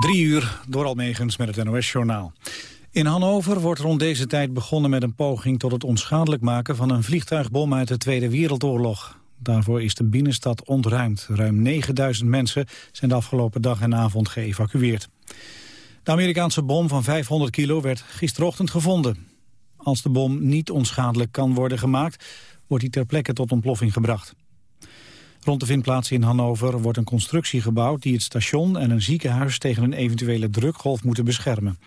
Drie uur door Almegens met het NOS-journaal. In Hannover wordt rond deze tijd begonnen met een poging tot het onschadelijk maken van een vliegtuigbom uit de Tweede Wereldoorlog. Daarvoor is de binnenstad ontruimd. Ruim 9000 mensen zijn de afgelopen dag en avond geëvacueerd. De Amerikaanse bom van 500 kilo werd gisterochtend gevonden. Als de bom niet onschadelijk kan worden gemaakt, wordt hij ter plekke tot ontploffing gebracht. Rond de vindplaats in Hannover wordt een constructie gebouwd... die het station en een ziekenhuis tegen een eventuele drukgolf moeten beschermen.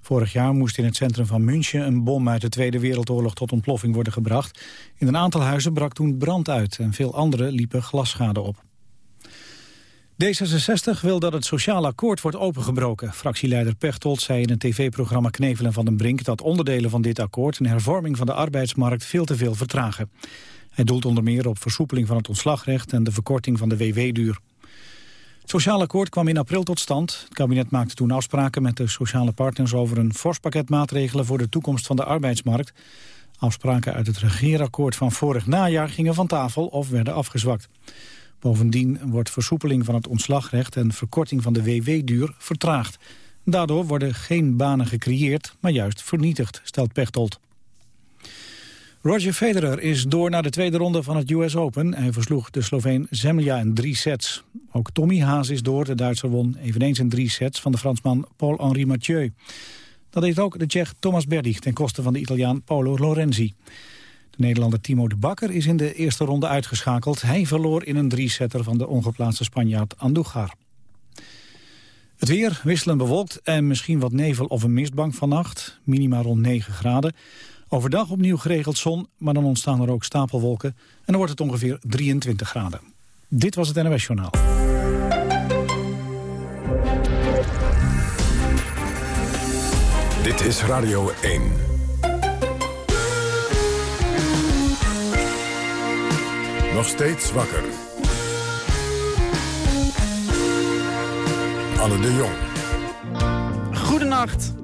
Vorig jaar moest in het centrum van München een bom uit de Tweede Wereldoorlog tot ontploffing worden gebracht. In een aantal huizen brak toen brand uit en veel andere liepen glasschade op. D66 wil dat het sociaal akkoord wordt opengebroken. Fractieleider Pechtold zei in het tv-programma Knevelen van den Brink... dat onderdelen van dit akkoord een hervorming van de arbeidsmarkt veel te veel vertragen. Hij doelt onder meer op versoepeling van het ontslagrecht en de verkorting van de WW-duur. Het sociaal akkoord kwam in april tot stand. Het kabinet maakte toen afspraken met de sociale partners over een fors pakket maatregelen voor de toekomst van de arbeidsmarkt. Afspraken uit het regeerakkoord van vorig najaar gingen van tafel of werden afgezwakt. Bovendien wordt versoepeling van het ontslagrecht en verkorting van de WW-duur vertraagd. Daardoor worden geen banen gecreëerd, maar juist vernietigd, stelt Pechtold. Roger Federer is door naar de tweede ronde van het US Open. Hij versloeg de Sloveen Zemlja in drie sets. Ook Tommy Haas is door. De Duitser won eveneens in drie sets van de Fransman Paul-Henri Mathieu. Dat deed ook de Tsjech Thomas Berdych ten koste van de Italiaan Paolo Lorenzi. De Nederlander Timo de Bakker is in de eerste ronde uitgeschakeld. Hij verloor in een drie-setter van de ongeplaatste Spanjaard Andújar. Het weer wisselend bewolkt en misschien wat nevel of een mistbank vannacht. Minima rond 9 graden. Overdag opnieuw geregeld zon, maar dan ontstaan er ook stapelwolken... en dan wordt het ongeveer 23 graden. Dit was het NOS Journaal. Dit is Radio 1. Nog steeds wakker. Anne de Jong.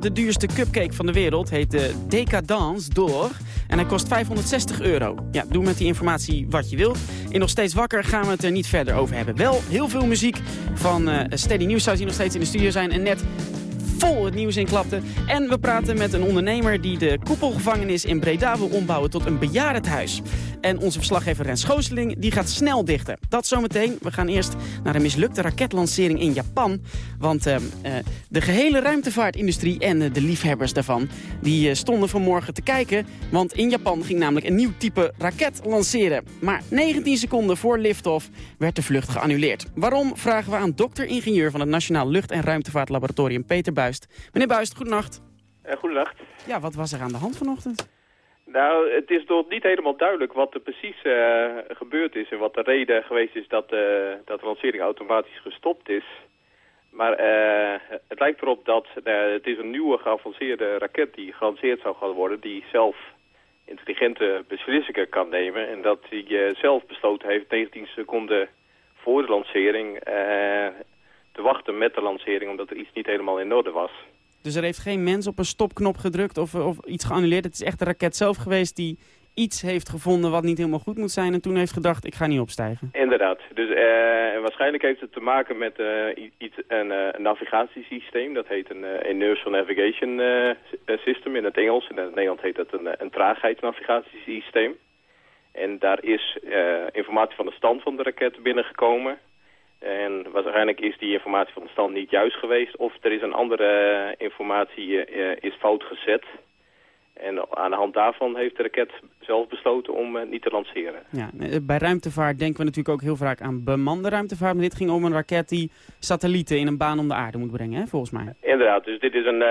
De duurste cupcake van de wereld heet de Decadence door. En hij kost 560 euro. Ja, doe met die informatie wat je wilt. In Nog Steeds Wakker gaan we het er niet verder over hebben. Wel heel veel muziek van uh, Steady News zou die nog steeds in de studio zijn. En net vol het nieuws inklapte. En we praten met een ondernemer die de koepelgevangenis in Breda wil ombouwen tot een bejaardenhuis. En onze verslaggever Rens Schooseling die gaat snel dichten. Dat zometeen. We gaan eerst naar een mislukte raketlancering in Japan. Want uh, de gehele ruimtevaartindustrie en uh, de liefhebbers daarvan... die stonden vanmorgen te kijken. Want in Japan ging namelijk een nieuw type raket lanceren. Maar 19 seconden voor liftoff werd de vlucht geannuleerd. Waarom vragen we aan dokter-ingenieur van het Nationaal Lucht- en Ruimtevaartlaboratorium Peter Buist. Meneer Buist, goedenacht. Uh, goedenacht. Ja, wat was er aan de hand vanochtend? Nou, het is nog niet helemaal duidelijk wat er precies uh, gebeurd is... en wat de reden geweest is dat, uh, dat de lancering automatisch gestopt is. Maar het lijkt erop dat het is een nieuwe geavanceerde raket die gelanceerd zou gaan worden... die zelf intelligente beslissingen kan nemen... en dat hij zelf besloten heeft 19 seconden voor de lancering te wachten met de lancering... omdat er iets niet helemaal in orde was. Dus er heeft geen mens op een stopknop gedrukt of, of iets geannuleerd. Het is echt de raket zelf geweest die iets heeft gevonden wat niet helemaal goed moet zijn... en toen heeft gedacht, ik ga niet opstijgen. Inderdaad. Dus uh, waarschijnlijk heeft het te maken met uh, iets, een, uh, navigatiesysteem. Dat heet een Inertial Navigation System in het Engels. In het Nederland heet dat een, een traagheidsnavigatiesysteem. En daar is informatie van de stand van de raket binnengekomen... En waarschijnlijk is die informatie van de stand niet juist geweest... of er is een andere eh, informatie uh, is fout gezet. En aan de hand daarvan heeft de raket zelf besloten om uh, niet te lanceren. Ja, bij ruimtevaart denken we natuurlijk ook heel vaak aan bemande ruimtevaart. Maar dit ging om een raket die satellieten in een baan om de aarde moet brengen, hè, volgens mij. Inderdaad, dus dit is een,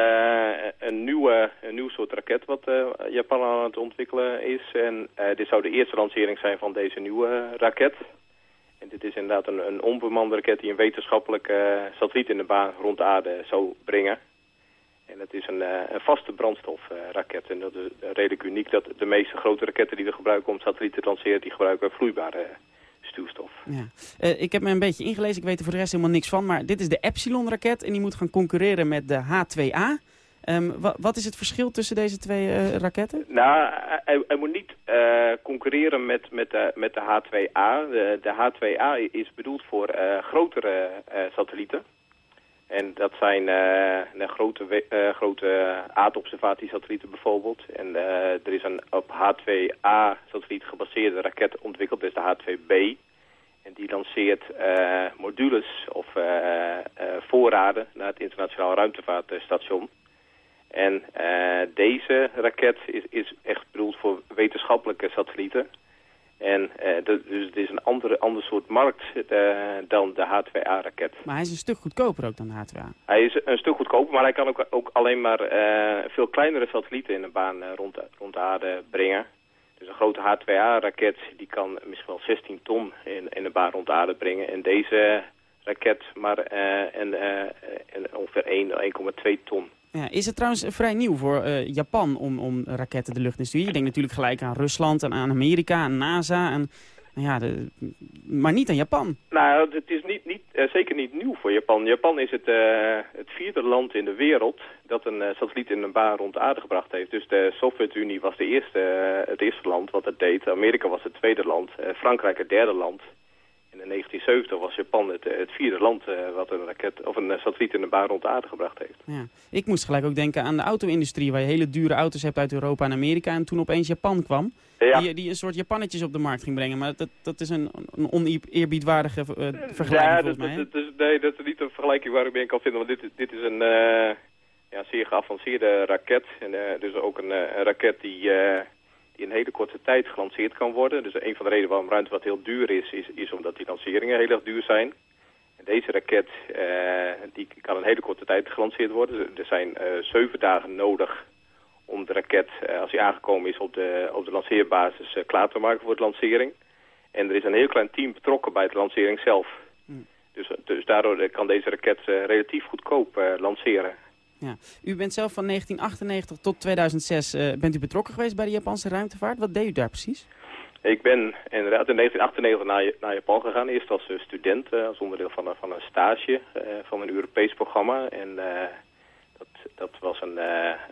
een, nieuwe, een nieuw soort raket wat Japan aan het ontwikkelen is. En dit zou de eerste lancering zijn van deze nieuwe raket... En dit is inderdaad een, een onbemande raket die een wetenschappelijke uh, satelliet in de baan rond de aarde zou brengen. En het is een, uh, een vaste brandstofraket. en dat is redelijk uniek dat de meeste grote raketten die we gebruiken om satellieten te lanceren, die gebruiken vloeibare stuwstof. Ja. Uh, ik heb me een beetje ingelezen, ik weet er voor de rest helemaal niks van. Maar dit is de Epsilon-raket en die moet gaan concurreren met de H-2A. Um, wat is het verschil tussen deze twee uh, raketten? Nou, hij, moet niet uh, concurreren met, met, de, met de H2A. De, de H2A is bedoeld voor uh, grotere satellieten. En dat zijn uh, grote, grote aardobservatiesatellieten bijvoorbeeld. En er is een op H2A-satelliet gebaseerde raket ontwikkeld, dus de H2B. En die lanceert modules of voorraden naar het internationaal ruimtevaartstation. En deze raket is, is echt bedoeld voor wetenschappelijke satellieten. En uh, dus het is een andere, ander soort markt uh, dan de H2A-raket. Maar hij is een stuk goedkoper ook dan de H2A? Hij is een stuk goedkoper, maar hij kan ook, ook alleen maar uh, veel kleinere satellieten in een baan rond, rond de aarde brengen. Dus een grote H2A-raket die kan misschien wel 16 ton in, in een baan rond de aarde brengen. En deze raket maar en, en ongeveer 1,2 ton. Ja, is het trouwens vrij nieuw voor uh, Japan om, om raketten de lucht in te sturen? Je denkt natuurlijk gelijk aan Rusland en aan Amerika, aan NASA, en, nou ja, de, maar niet aan Japan. Nou, het is niet, niet, uh, zeker niet nieuw voor Japan. Japan is het, uh, het vierde land in de wereld dat een satelliet in een baan rond de aarde gebracht heeft. Dus de Sovjet-Unie was de eerste, het eerste land wat het deed. Amerika was het tweede land. Frankrijk het derde land. In 1970 was Japan het, het vierde land uh, wat een raket of een uh, satelliet in de baan rond de aarde gebracht heeft. Ja. Ik moest gelijk ook denken aan de auto-industrie, waar je hele dure auto's hebt uit Europa en Amerika. En toen opeens Japan kwam, ja. die, die een soort Japannetjes op de markt ging brengen. Maar dat, dat is een, een oneerbiedwaardige uh, vergelijking ja, volgens mij. Dat, dat, nee, dat is niet een vergelijking waar ik mee kan vinden. Want dit, dit is een ja, zeer geavanceerde raket. En dus ook een, een raket die die in een hele korte tijd gelanceerd kan worden. Dus een van de redenen waarom ruimte wat heel duur is, is, is omdat die lanceringen heel erg duur zijn. En deze raket uh, die kan in een hele korte tijd gelanceerd worden. Er zijn uh, zeven dagen nodig om de raket, uh, als die aangekomen is, op de, op de lanceerbasis klaar te maken voor de lancering. En er is een heel klein team betrokken bij de lancering zelf. Hmm. Dus, dus daardoor kan deze raket relatief goedkoop lanceren. Ja. U bent zelf van 1998 tot 2006 uh, bent u betrokken geweest bij de Japanse ruimtevaart. Wat deed u daar precies? Ik ben inderdaad in 1998 naar, naar Japan gegaan. Eerst als uh, student, uh, als onderdeel van, van een stage van een Europees programma. En dat, dat was een,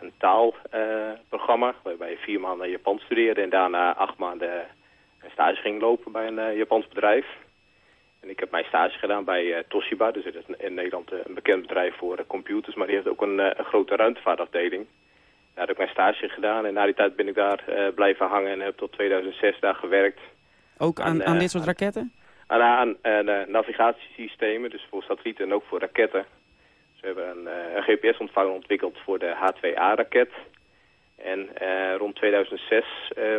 een taalprogramma waarbij je vier maanden Japan studeerde. En daarna acht maanden een stage ging lopen bij een Japans bedrijf. En ik heb mijn stage gedaan bij uh, Toshiba, dus dat is in Nederland uh, een bekend bedrijf voor uh, computers, maar die heeft ook een, een grote ruimtevaartafdeling. Daar heb ik mijn stage gedaan en na die tijd ben ik daar blijven hangen en heb tot 2006 daar gewerkt. Ook aan, aan dit soort raketten? Aan, aan navigatiesystemen, dus voor satellieten en ook voor raketten. Dus we hebben een, een GPS-ontvanger ontwikkeld voor de H2A-raket. En rond 2006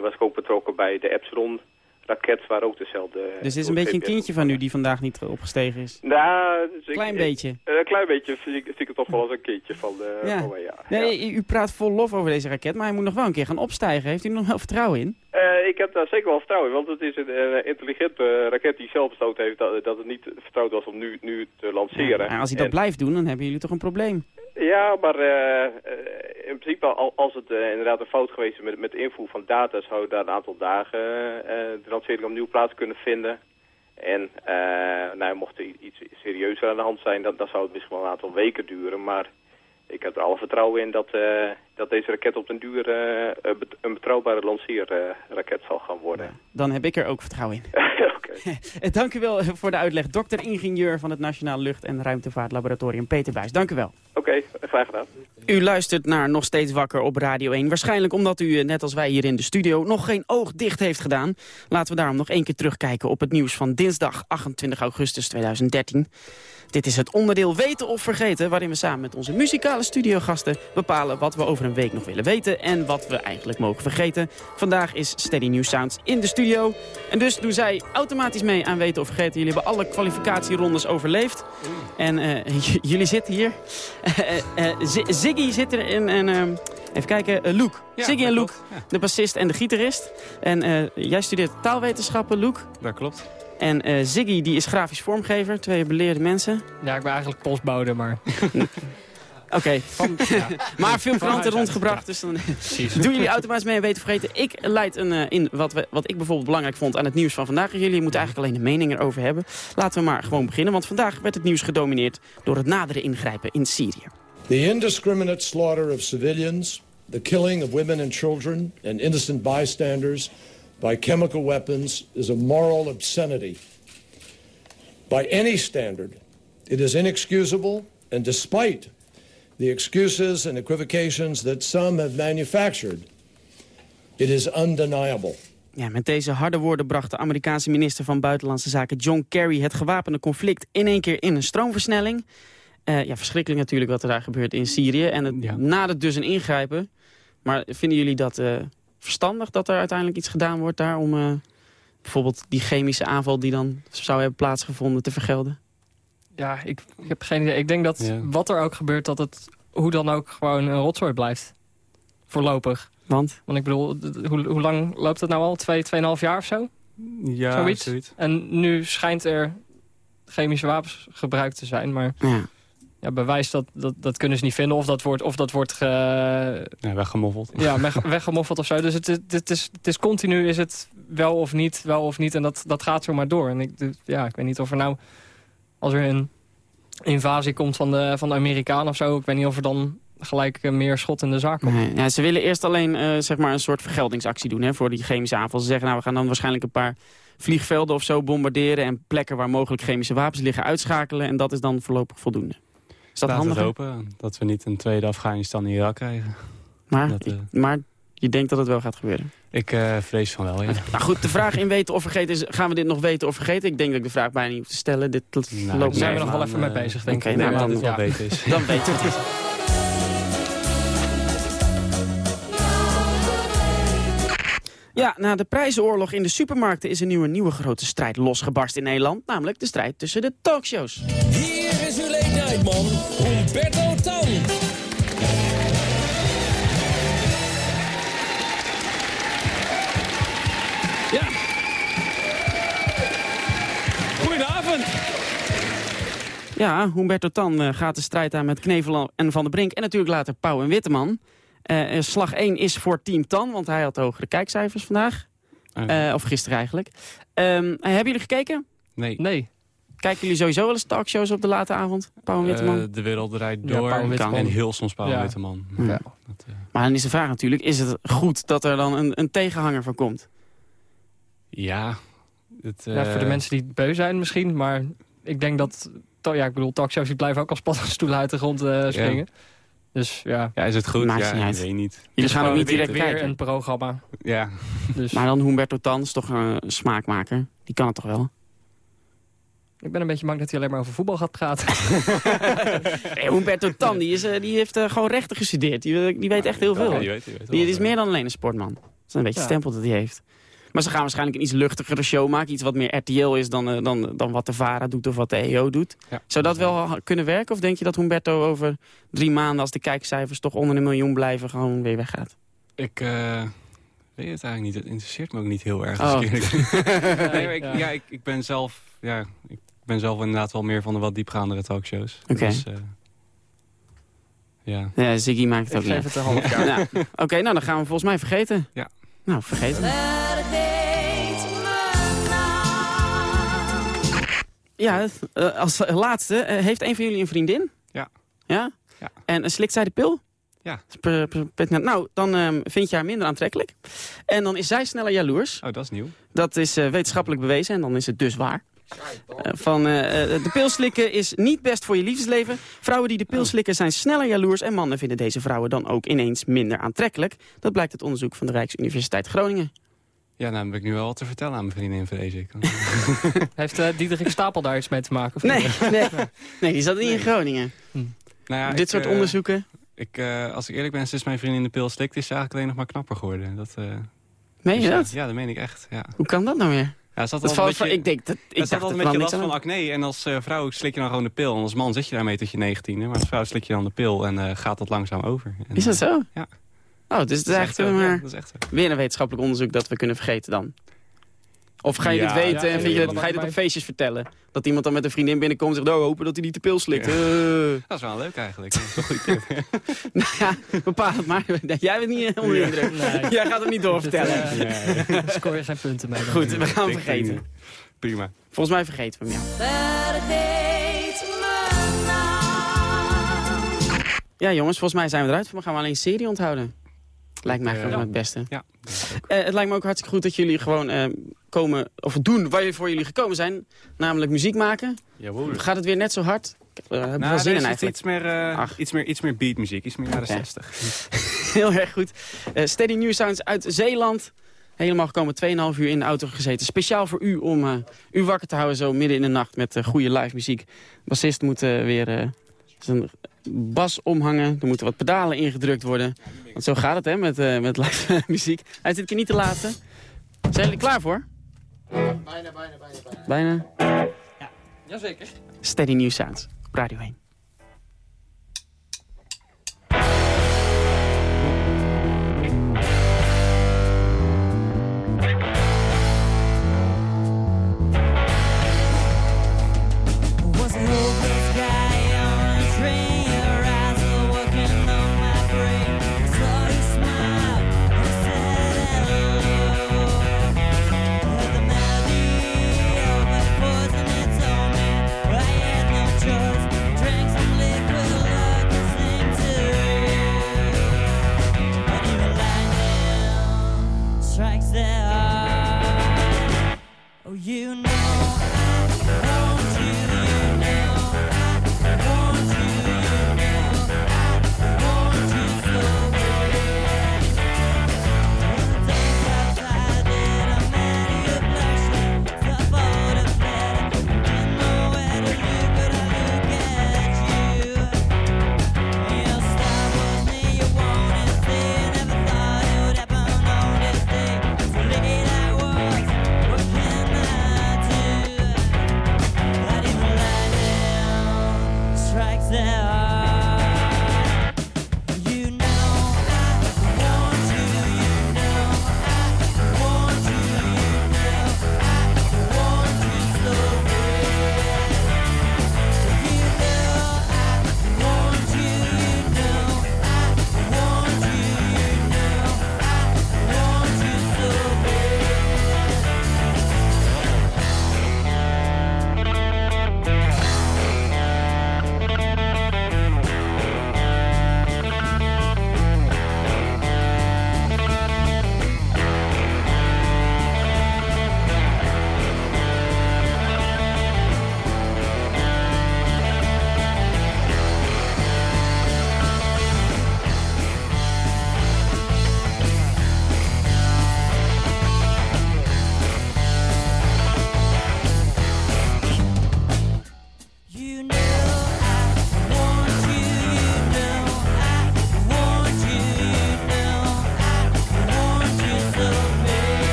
was ik ook betrokken bij de Epsilon raket waar ook dezelfde... Dus dit is een beetje een kindje van u die vandaag niet opgestegen is? Nou, dus klein beetje. Een klein beetje zie ik, het toch wel als een kindje van, de, ja. van mij, ja. Nee, u praat vol lof over deze raket, maar hij moet nog wel een keer gaan opstijgen. Heeft u er nog wel vertrouwen in? Uh, ik heb daar zeker wel vertrouwen in, want het is een uh, intelligente raket die zelf besloten heeft dat, dat het niet vertrouwd was om nu, nu te lanceren. Ja, als hij dat blijft doen, dan hebben jullie toch een probleem? Ja, maar uh, in principe als het inderdaad een fout geweest is met, met de invoer van data... zou daar een aantal dagen de lancering opnieuw plaats kunnen vinden. En nou, mocht er iets serieuzer aan de hand zijn, dan, dan zou het misschien wel een aantal weken duren. Maar ik heb er alle vertrouwen in dat, uh, dat deze raket op den duur uh, een betrouwbare lanceerraket zal gaan worden. dan heb ik er ook vertrouwen in. okay. Dank u wel voor de uitleg. Dokter-ingenieur van het Nationaal Lucht- en Ruimtevaartlaboratorium Peter Buijs. Dank u wel. Oké, okay, graag gedaan. U luistert naar Nog Steeds Wakker op Radio 1. Waarschijnlijk omdat u, net als wij hier in de studio, nog geen oog dicht heeft gedaan. Laten we daarom nog één keer terugkijken op het nieuws van dinsdag 28 augustus 2013. Dit is het onderdeel Weten of Vergeten... waarin we samen met onze muzikale studiogasten bepalen... wat we over een week nog willen weten en wat we eigenlijk mogen vergeten. Vandaag is Steady New Sounds in de studio. En dus doen zij automatisch mee aan Weten of Vergeten. Jullie hebben alle kwalificatierondes overleefd. En uh, jullie zitten hier. Uh, uh, Ziggy zit er in... En, ehm, Even kijken, Luke. Ja, Ziggy en Luke, de bassist en de gitarist. En jij studeert taalwetenschappen, Luke. Dat klopt. En uh, Ziggy die is grafisch vormgever, twee beleerde mensen. Ja, ik ben eigenlijk postbode, maar... Oké, ja. maar veel kranten rondgebracht, dus dan doen jullie automatisch mee en weten vergeten. Ik leid een, uh, in wat, we, wat ik bijvoorbeeld belangrijk vond aan het nieuws van vandaag. Jullie moeten eigenlijk alleen de mening erover hebben. Laten we maar gewoon beginnen, want vandaag werd het nieuws gedomineerd door het nadere ingrijpen in Syrië. The indiscriminate slaughter of civilians, the killing of women and children and innocent bystanders by chemical weapons is a moral obscenity. By any standard, it is inexcusable And despite the excuses and equivocations that some have manufactured, it is undeniable. Ja, met deze harde woorden bracht de Amerikaanse minister van Buitenlandse Zaken John Kerry het gewapende conflict in één keer in een stroomversnelling. Uh, ja, verschrikkelijk natuurlijk wat er daar gebeurt in Syrië. En het Ja. nadert dus een ingrijpen. Maar vinden jullie dat eh, verstandig dat er uiteindelijk iets gedaan wordt daar om eh, bijvoorbeeld die chemische aanval die dan zou hebben plaatsgevonden te vergelden? Ja, ik, ik heb geen idee. Ik denk dat Ja. wat er ook gebeurt, dat het hoe dan ook gewoon een rotzooi blijft. Voorlopig. Want? Want ik bedoel, hoe, hoe lang loopt het nou al? Twee, tweeënhalf jaar of zo? Ja, Zoiets? zoiets. En nu schijnt er chemische wapens gebruikt te zijn. Maar Ja. Ja, bewijs dat, dat, dat kunnen ze niet vinden. Of dat wordt, of dat wordt ge, Ja, weggemoffeld. ja, weg- weggemoffeld of zo. Dus het, het, het is, het is continu is het wel of niet, wel of niet. En dat, dat gaat zo maar door. En ik, dus, ja, ik weet niet of er nou... Als er een invasie komt van de, van de Amerikanen of zo... ik weet niet of er dan gelijk eh, meer schot in de zaak komt. Nee, ja, ze willen eerst alleen eh, zeg maar een soort vergeldingsactie doen hè, voor die chemische aanval. Ze zeggen, nou, we gaan dan waarschijnlijk een paar vliegvelden of zo bombarderen... en plekken waar mogelijk chemische wapens liggen uitschakelen. En dat is dan voorlopig voldoende. Is dat handig? hopen dat we niet een tweede Afghanistan in Irak krijgen. Maar, Dat, eh, maar je denkt dat het wel gaat gebeuren. Ik eh, vrees van wel, ja. Nou goed, de vraag in weten of vergeten is... gaan we dit nog weten of vergeten? Ik denk dat ik de vraag bijna niet hoef te stellen. Dit Nou, zijn we nog wel even mee eh, bezig, denk ik. nou, dan- ja. beter is. Dan weten we het. Ja, na de prijzenoorlog in de supermarkten is er nu een nieuwe grote strijd losgebarst in Nederland. Namelijk de strijd tussen de talkshows. Humberto Tan. Ja. Goedenavond. Ja, Humberto Tan eh, gaat de strijd aan met Knevel en Van der Brink. En natuurlijk later Pauw en Witteman. Eh, eh, slag 1 is voor Team Tan, want hij had hogere kijkcijfers vandaag. Eh, Eh, of gisteren eigenlijk. Ehm, eh, hebben jullie gekeken? nee. Nee, Kijken jullie sowieso wel eens talkshows op de late avond? Pauw en Witteman? Eh, de wereld draait Ja, door. Pauw en heel soms Pauw en Ja. Witteman. Ja. Dat, eh, maar dan is de vraag natuurlijk, is het goed dat er dan een, een tegenhanger van komt? ja. Het, ja, voor de eh, mensen die beu zijn misschien. Maar ik denk dat... Ja, ik bedoel, talkshows die blijven ook als paddenstoelen uit de grond eh, springen. Dus ja, Ja, is het goed? Maakt ja, niet weet niet. Jullie gaan ook niet direct weer kijken. een programma. Ja. Dus Maar dan Humberto Tan is toch een smaakmaker? Die kan het toch wel? Ik ben een beetje bang dat hij alleen maar over voetbal gaat praten. Nee, Humberto Tan, die, is, eh, die heeft eh, gewoon rechten gestudeerd. Die, eh, die weet echt heel veel. Ja, je weet, weet Die, die is meer dan alleen een sportman. Dat is een beetje Ja. stempel dat hij heeft. Maar ze gaan waarschijnlijk een iets luchtigere show maken. Iets wat meer RTL is dan, dan, dan wat de VARA doet of wat de EO doet. Ja. Zou dat wel kunnen werken? Of denk je dat Humberto over drie maanden... als de kijkcijfers toch onder een miljoen blijven... gewoon weer weggaat? Ik eh, weet het eigenlijk niet. Het interesseert me ook niet heel erg. Oh. nee, ik, Ja. ja, ik, ik ben zelf... Ja, ik ben zelf inderdaad wel meer van de wat diepgaandere talkshows. Oké. Dus, eh, ja. Ja, Ziggy maakt het ik ook niet het een half jaar. Nou, Oké, nou dan gaan we volgens mij vergeten. Ja. Nou, vergeten. Ja, eh, als laatste, eh, heeft een van jullie een vriendin? Ja. Ja? Ja. En slikt zij de pil? Ja. Per- per- per- Nou, dan ehm, vind je haar minder aantrekkelijk. En dan is zij sneller jaloers. Oh, dat is nieuw. Dat is eh, wetenschappelijk bewezen en dan is het dus waar. Van, eh, eh, de pil slikken is niet best voor je liefdesleven. Vrouwen die de pil slikken zijn sneller jaloers... en mannen vinden deze vrouwen dan ook ineens minder aantrekkelijk. Dat blijkt uit onderzoek van de Rijksuniversiteit Groningen. Ja, nou heb ik nu wel wat te vertellen aan mijn vriendin, vrees ik. Heeft uh, Diederik Stapel daar iets mee te maken? Of Nee, nee, nee, die zat niet in Groningen. nou ja, Dit ik, soort onderzoeken. Ik, eh, als ik eerlijk ben, sinds mijn vriendin de pil slikt... is ze eigenlijk alleen nog maar knapper geworden. Dat, eh, Meen je dus ja, dat? Ja, dat meen ik echt. Ja. Hoe kan dat nou weer? Ja, Dat een beetje- ik denk dat ik Ik dacht dat altijd er met je wel last van acne. En als eh, vrouw slik je dan gewoon de pil. En als man zit je daarmee tot je negentiende. Maar als vrouw slik je dan de pil en eh, gaat dat langzaam over. En, Is dat eh, zo? Ja. Oh, dus het is dat echt Ja, dat is echt zo. weer een wetenschappelijk onderzoek dat we kunnen vergeten dan. Of ga je Ja, dit weten ja, en vind je, dat- ga je dit op feestjes vertellen? Dat iemand dan met een vriendin binnenkomt en zegt... oh, hopen dat hij niet de pil slikt. Ja. Eh. Dat is wel leuk eigenlijk. Dat is toch een goede tip. nou ja, bepaal het maar. Jij bent niet eh, onder de indruk. Nee. Jij gaat hem niet doorvertellen. Scoor je geen punten mee. Goed, we gaan Ik vergeten. Prima. Volgens mij vergeten we hem, ja. Ja, jongens, volgens mij zijn we eruit. Maar gaan we alleen serie onthouden. Lijkt mij Eh, gewoon ja. het beste. Ja. Eh, het lijkt me ook hartstikke goed dat jullie gewoon eh, komen, of doen waarvoor jullie gekomen zijn. Namelijk muziek maken. Jawohl. Gaat het weer net zo hard hebben we Nou, wel zin in eigenlijk. iets meer, eh, iets, meer, iets meer beatmuziek, iets meer jaren Oké. 60. Heel erg goed. Eh, Steady New Sounds uit Zeeland. Helemaal gekomen, 2,5 uur in de auto gezeten. Speciaal voor u om eh, u wakker te houden zo midden in de nacht met eh, goede live muziek. Bassist moet eh, weer eh, zijn bas omhangen. Er moeten wat pedalen ingedrukt worden. Want zo gaat het hè, met, eh, met live muziek. Hij is dit keer niet de laatste. Zijn jullie klaar voor? Bijna, bijna, bijna. Bijna? Jazeker. Steady New Sounds op Radio 1. You know.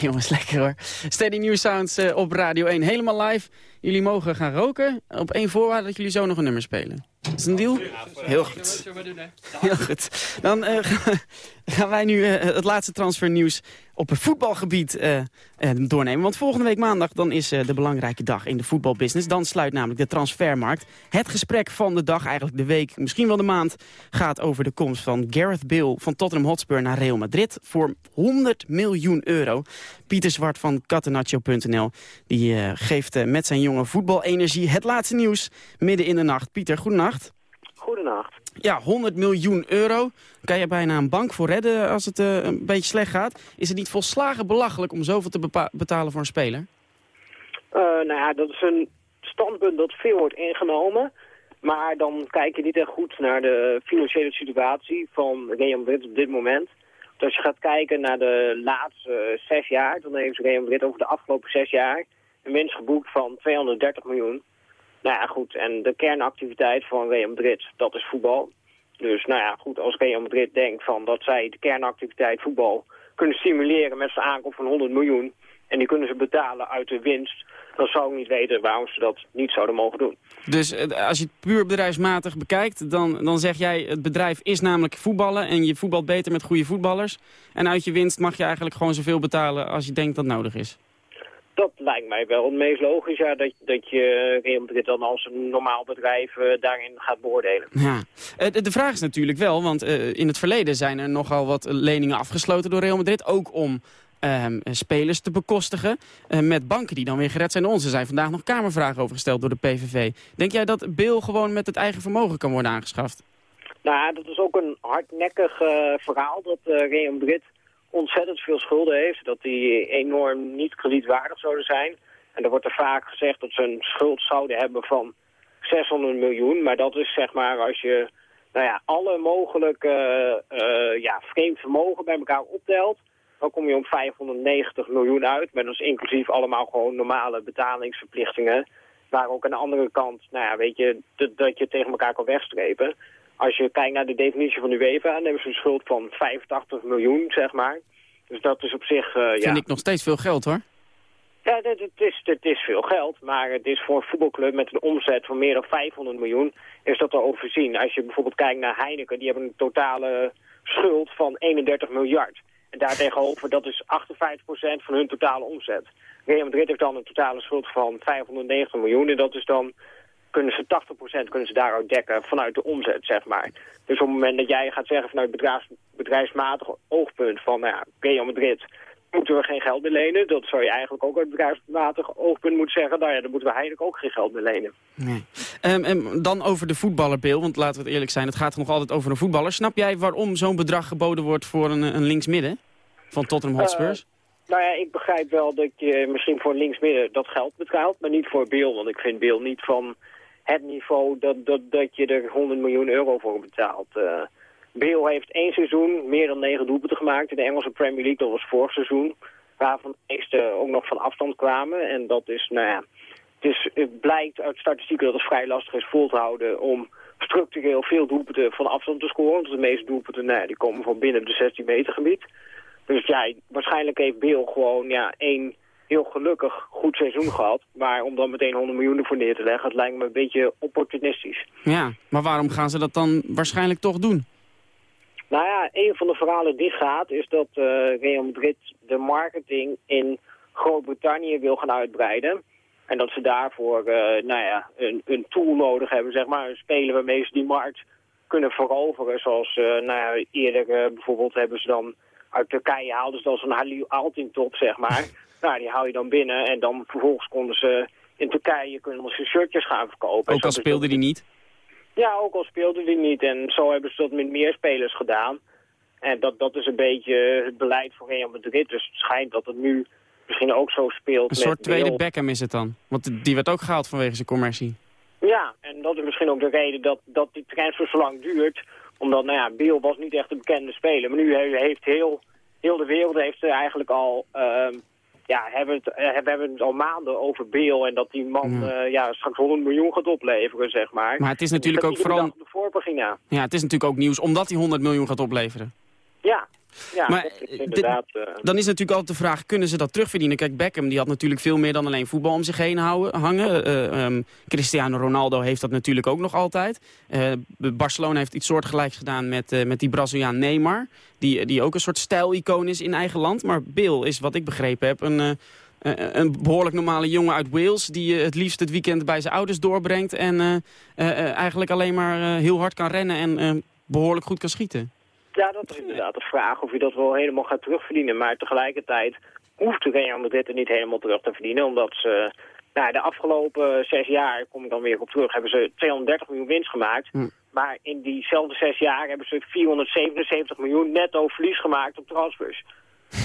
Jongens, lekker hoor. Steady New Sounds eh, op Radio 1, helemaal live. Jullie mogen gaan roken, op één voorwaarde dat jullie zo nog een nummer spelen. Is het een deal? Heel goed. Heel goed. Dan eh, gaan wij nu eh, het laatste transfernieuws op het voetbalgebied eh, eh, doornemen. Want volgende week maandag dan is eh, de belangrijke dag in de voetbalbusiness. Dan sluit namelijk de transfermarkt. Het gesprek van de dag, eigenlijk de week, misschien wel de maand... gaat over de komst van Gareth Bale van Tottenham Hotspur naar Real Madrid... voor 100 miljoen euro. Pieter Zwart van Catenaccio.nl die geeft met zijn jonge voetbalenergie het laatste nieuws midden in de nacht. Pieter, goedenacht. Goedenacht. Ja, 100 miljoen euro. Kan je bijna een bank voor redden als het eh, een beetje slecht gaat. Is het niet volslagen belachelijk om zoveel te betalen voor een speler? Eh, nou ja, dat is een standpunt dat veel wordt ingenomen. Maar dan kijk je niet echt goed naar de financiële situatie van Real Madrid op dit moment. Want als je gaat kijken naar de laatste eh, zes jaar, dan heeft Real Madrid over de afgelopen zes jaar een winst geboekt van 230 miljoen. Nou ja, goed. En de kernactiviteit van Real Madrid, dat is voetbal. Dus nou ja, goed, als Real Madrid denkt van dat zij de kernactiviteit voetbal kunnen stimuleren met zijn aankoop van 100 miljoen... en die kunnen ze betalen uit de winst, dan zou ik niet weten waarom ze dat niet zouden mogen doen. Dus eh, als je het puur bedrijfsmatig bekijkt, dan, dan zeg jij het bedrijf is namelijk voetballen en je voetbalt beter met goede voetballers. En uit je winst mag je eigenlijk gewoon zoveel betalen als je denkt dat nodig is. Dat lijkt mij wel het meest logisch, ja, dat, dat je Real Madrid dan als een normaal bedrijf eh, daarin gaat beoordelen. Ja. Eh, de, de vraag is natuurlijk wel, want eh, in het verleden zijn er nogal wat leningen afgesloten door Real Madrid. Ook om ehm, spelers te bekostigen... met banken die dan weer gered zijn. Onze zijn vandaag nog kamervragen over gesteld door de PVV. Denk jij dat Bill gewoon met het eigen vermogen kan worden aangeschaft? Nou dat is ook een hardnekkig verhaal dat Real Madrid ontzettend veel schulden heeft. Dat die enorm niet kredietwaardig zouden zijn. En er wordt er vaak gezegd dat ze een schuld zouden hebben van 600 miljoen. Maar dat is zeg maar als je nou ja, alle mogelijke eh, ja, vreemd vermogen bij elkaar optelt. Dan kom je op 590 miljoen uit. Dat is inclusief allemaal gewoon normale betalingsverplichtingen. Waar ook aan de andere kant, nou ja, weet je, dat je tegen elkaar kan wegstrepen. Als je kijkt naar de definitie van de UEFA, dan hebben ze een schuld van 85 miljoen, zeg maar. Dus dat is op zich, ja... Vind ik nog steeds veel geld, hoor. Ja, het, het is, het is veel geld, maar het is voor een voetbalclub met een omzet van meer dan 500 miljoen, is dat te overzien. Als je bijvoorbeeld kijkt naar Heineken, die hebben een totale schuld van 31 miljard. En daartegenover, dat is 58% van hun totale omzet. Real Madrid heeft dan een totale schuld van 590 miljoen en dat is dan kunnen ze 80% kunnen ze daaruit dekken vanuit de omzet, zeg maar. Dus op het moment dat jij gaat zeggen vanuit bedrijfs, bedrijfsmatig oogpunt van, nou ja, Real Madrid moeten we geen geld meer lenen. Dat zou je eigenlijk ook uit bedrijfsmatig oogpunt moeten zeggen. Nou ja, dan moeten we eigenlijk ook geen geld meer lenen. Nee. Ehm, en dan over de voetballer, Bill, want laten we het eerlijk zijn, het gaat nog altijd over een voetballer. Snap jij waarom zo'n bedrag geboden wordt voor een, een linksmidden van Tottenham Hotspurs? Nou ja, ik begrijp wel dat je misschien voor linksmidden dat geld betaalt, maar niet voor Bill. Want ik vind Bill niet van het niveau dat, dat, dat je er 100 miljoen euro voor betaalt. Eh Bill heeft één seizoen meer dan negen doelpunten gemaakt in de Engelse Premier League. Dat was vorig seizoen, waarvan de meeste ook nog van afstand kwamen. En dat is, nou ja, het, is, het blijkt uit statistieken dat het vrij lastig is vol te houden om structureel veel doelpunten van afstand te scoren. Want de meeste doelpunten, nou ja, die komen van binnen de 16 meter gebied. Dus ja, waarschijnlijk heeft Bill gewoon ja, één heel gelukkig goed seizoen gehad. Maar om dan meteen 100 miljoen ervoor neer te leggen, het lijkt me een beetje opportunistisch. Ja, maar waarom gaan ze dat dan waarschijnlijk toch doen? Nou ja, een van de verhalen die gaat is dat eh Real Madrid de marketing in Groot-Brittannië wil gaan uitbreiden. En dat ze daarvoor eh, nou ja, een, een tool nodig hebben, zeg maar, een speler waarmee ze die markt kunnen veroveren. Zoals eh, nou ja, eerder bijvoorbeeld hebben ze dan uit Turkije haalden ze dan zo'n Halil Altintop, zeg maar. nou, die haal je dan binnen en dan vervolgens konden ze in Turkije kunnen ze shirtjes gaan verkopen. Ook al speelde die niet? ja, ook al speelde die niet. En zo hebben ze dat met meer spelers gedaan. En dat, dat is een beetje het beleid van Real Madrid. Dus het schijnt dat het nu misschien ook zo speelt. Een met soort tweede. Beckham is het dan. Want die werd ook gehaald vanwege zijn commercie. Ja, en dat is misschien ook de reden dat, dat die transfer zo lang duurt. Omdat, nou ja, Bill was niet echt een bekende speler. Maar nu he- heeft heel, heel de wereld heeft eigenlijk al... ehm, ja, hebben het, eh, hebben hebben het al maanden over Bill en dat die man Ja. eh, ja, straks 100 miljoen gaat opleveren, zeg maar. Maar het is natuurlijk staat ook vooral... de voorpagina. Ja, het is natuurlijk ook nieuws omdat hij 100 miljoen gaat opleveren. Ja, ja Maar, dat is eh, inderdaad... eh, Dan is natuurlijk altijd de vraag, kunnen ze dat terugverdienen? Kijk, Beckham die had natuurlijk veel meer dan alleen voetbal om zich heen houden, hangen. Eh, ehm, Cristiano Ronaldo heeft dat natuurlijk ook nog altijd. Barcelona heeft iets soortgelijks gedaan met, met die Braziliaan Neymar. Die, die ook een soort stijlicoon is in eigen land. Maar Bill is, wat ik begrepen heb, een, een behoorlijk normale jongen uit Wales... die het liefst het weekend bij zijn ouders doorbrengt... en eigenlijk alleen maar heel hard kan rennen en eh, behoorlijk goed kan schieten. Ja, dat is inderdaad de vraag of je dat wel helemaal gaat terugverdienen. Maar tegelijkertijd hoeft Real Madrid er niet helemaal terug te verdienen. Omdat ze nou, de afgelopen zes jaar, kom ik dan weer op terug, hebben ze 230 miljoen winst gemaakt. Hm. Maar in diezelfde zes jaar hebben ze 477 miljoen netto verlies gemaakt op transfers.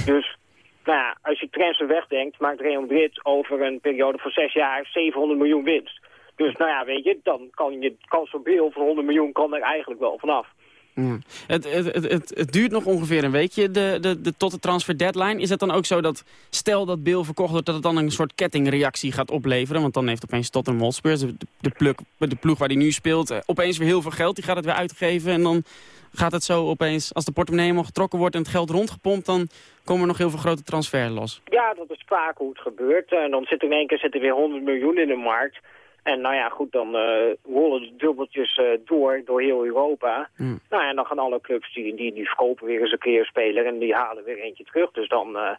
Dus nou ja, als je transfer wegdenkt, maakt Real Madrid over een periode van zes jaar 700 miljoen winst. Dus nou ja, weet je, dan kan je kans van beeld van 100 miljoen kan er eigenlijk wel vanaf. Ja. Het, het, het, het, het duurt nog ongeveer een weekje de, de, de, tot de transfer deadline. Is het dan ook zo dat, stel dat Bill verkocht wordt... dat het dan een soort kettingreactie gaat opleveren? Want dan heeft opeens Tottenham Hotspur, de, de, pluk, de ploeg waar hij nu speelt... eh, opeens weer heel veel geld, die gaat het weer uitgeven... en dan gaat het zo opeens, als de portemonnee helemaal getrokken wordt... en het geld rondgepompt, dan komen er nog heel veel grote transfers los. Ja, dat is vaak hoe het gebeurt. En dan zit er in één keer zit er weer 100 miljoen in de markt. En nou ja, goed, dan eh, rollen de dubbeltjes eh, door, door heel Europa. Hmm. Nou ja, en dan gaan alle clubs, die, die, die verkopen weer eens een keer een speler en die halen weer eentje terug. Dus dan, eh,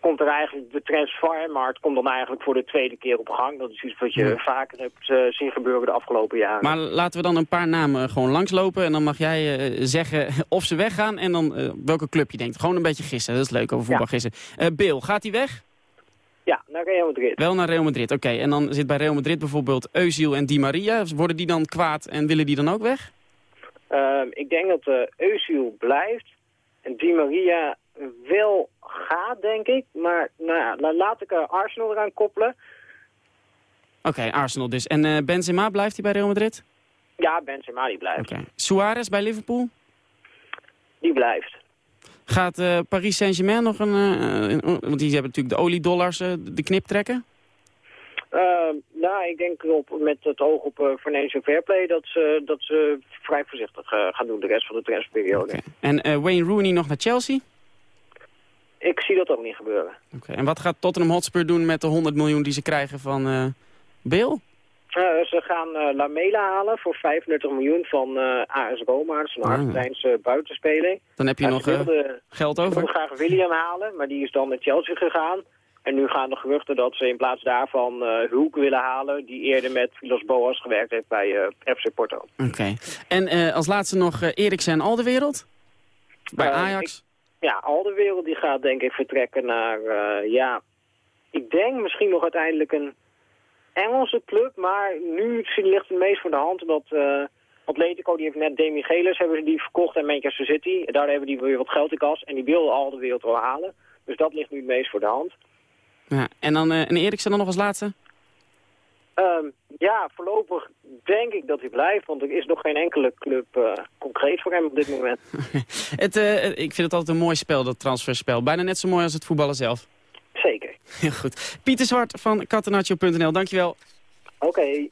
komt er eigenlijk de transfermarkt komt dan eigenlijk voor de tweede keer op gang. Dat is iets wat je Ja. vaker hebt zien gebeuren de afgelopen jaren. Maar laten we dan een paar namen gewoon langslopen. En dan mag jij zeggen of ze weggaan en dan welke club je denkt. Gewoon een beetje gissen. Dat is leuk over voetbal gissen. Bill, gaat hij weg? Ja, naar Real Madrid. Wel naar Real Madrid. Oké, en dan zit bij Real Madrid bijvoorbeeld Özil en Di Maria. Worden die dan kwaad en willen die dan ook weg? Ehm, ik denk dat Özil blijft en Di Maria wel gaat, denk ik. Maar nou ja, la- laat ik eh, Arsenal eraan koppelen. Oké, Arsenal dus. En eh, Benzema blijft hij bij Real Madrid? Ja, Benzema die blijft. Oké. Suarez bij Liverpool? Die blijft. Gaat eh, Paris Saint-Germain nog een... eh, een- want die hebben natuurlijk de oliedollars eh, de knip trekken? Ehm, nou, ik denk op, met het oog op financial fair play dat ze, dat ze vrij voorzichtig gaan doen de rest van de transferperiode. En Wayne Rooney nog naar Chelsea? Ik zie dat ook niet gebeuren. Oké. En wat gaat Tottenham Hotspur doen met de 100 miljoen die ze krijgen van Bill? Eh, ze gaan eh, Lamela halen voor 35 miljoen van eh, AS Roma. Dat is een Ah. Argentijnse buitenspeler. Dan heb je nog geld over. graag William halen, maar die is dan naar Chelsea gegaan. En nu gaan de geruchten dat ze in plaats daarvan Hulk willen halen... die eerder met Vilas Boas gewerkt heeft bij FC Porto. Oké. En als laatste nog Eriksen en Alderwereld? Bij Eh, Ajax? Ja, al de wereld die gaat denk ik vertrekken naar, ja, ik denk misschien nog uiteindelijk een Engelse club, maar nu ligt het meest voor de hand dat eh, Atletico, die heeft net Demi Gelis, hebben ze die verkocht aan Manchester City. Daar hebben die weer wat geld in kas en die wil al de wereld wel halen. Dus dat ligt nu het meest voor de hand. Ja. En dan eh, en Eriksen dan nog als laatste? Ehm, ja, voorlopig denk ik dat hij blijft, want er is nog geen enkele club eh, concreet voor hem op dit moment. Het, ik vind het altijd een mooi spel, dat transferspel. Bijna net zo mooi als het voetballen zelf. Zeker. Heel goed. Pieter Zwart van catenaccio.nl, dankjewel. Oké.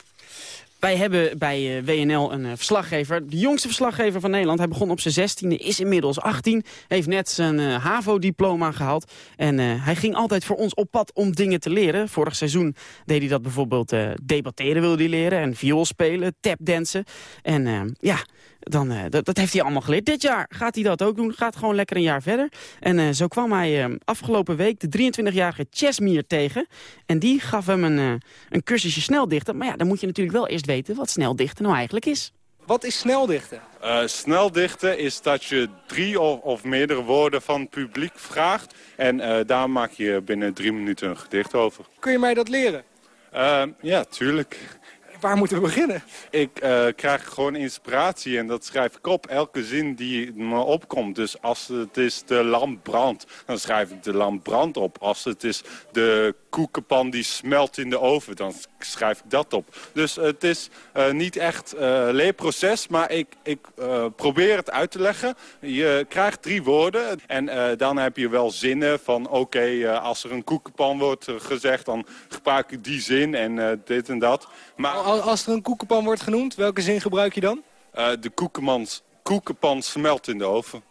Wij hebben bij eh, WNL een eh, verslaggever, de jongste verslaggever van Nederland. Hij begon op zijn 16e, is inmiddels 18, heeft net zijn eh, HAVO-diploma gehaald. En hij ging altijd voor ons op pad om dingen te leren. Vorig seizoen deed hij dat bijvoorbeeld debatteren wilde hij leren en viool spelen, tapdansen. En ja, dan, eh, dat, heeft hij allemaal geleerd. Dit jaar gaat hij dat ook doen, gaat gewoon lekker een jaar verder. En eh, zo kwam hij eh, afgelopen week de 23-jarige Chesmier tegen. En die gaf hem een, eh, een cursusje sneldichten. Maar ja, dan moet je natuurlijk wel eerst weten wat sneldichten nou eigenlijk is. Wat is sneldichten? Uh, sneldichten is dat je drie of, of meerdere woorden van het publiek vraagt. En uh, daar maak je binnen drie minuten een gedicht over. Kun je mij dat leren? Uh, ja, tuurlijk. Waar moeten we beginnen? Ik uh, krijg gewoon inspiratie en dat schrijf ik op. Elke zin die me opkomt. Dus als het is de lamp brandt, dan schrijf ik de lamp brandt op. Als het is de koekenpan die smelt in de oven, dan schrijf ik dat op. Dus het is uh, niet echt uh, leerproces, maar ik, ik probeer het uit te leggen. Je krijgt drie woorden en dan heb je wel zinnen van... oké, als er een koekenpan wordt gezegd, dan gebruik ik die zin en dit en dat. Maar als er een koekenpan wordt genoemd, welke zin gebruik je dan? Uh, de koekenmans, koekenpan smelt in de oven.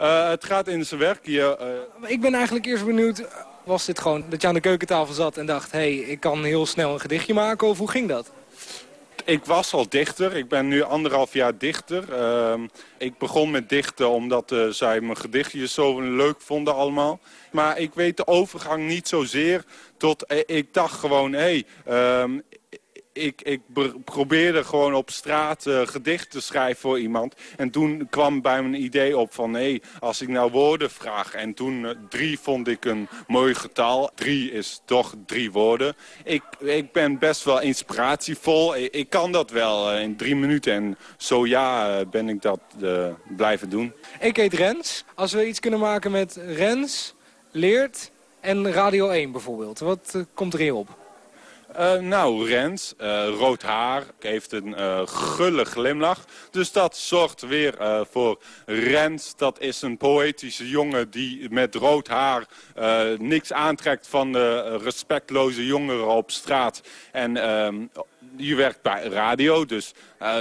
Uh, het gaat in zijn werk. Je, uh... Ik ben eigenlijk eerst benieuwd, was dit gewoon dat je aan de keukentafel zat en dacht... hé, hey, ik kan heel snel een gedichtje maken, of hoe ging dat? Ik was al dichter. Ik ben nu anderhalf jaar dichter. Uh, ik begon met dichten omdat uh, zij mijn gedichtjes zo leuk vonden allemaal. Maar ik weet de overgang niet zozeer tot... Uh, ik dacht gewoon, hé... Hey, ik, ik probeerde gewoon op straat uh, gedicht te schrijven voor iemand. En toen kwam bij mijn idee op van, hé, hey, als ik nou woorden vraag... en toen uh, drie vond ik een mooi getal. Drie is toch drie woorden. Ik, ik ben best wel inspiratievol. Ik, kan dat wel uh, in drie minuten. En zo ja, ben ik dat blijven doen. Ik heet Rens. Als we iets kunnen maken met Rens, Leert en Radio 1 bijvoorbeeld. Wat komt er in op? Uh, nou, Rens, uh, rood haar, heeft een uh, gulle glimlach. Dus dat zorgt weer voor Rens. Dat is een poëtische jongen die met rood haar niks aantrekt van de respectloze jongeren op straat. En ehm, je werkt bij radio, dus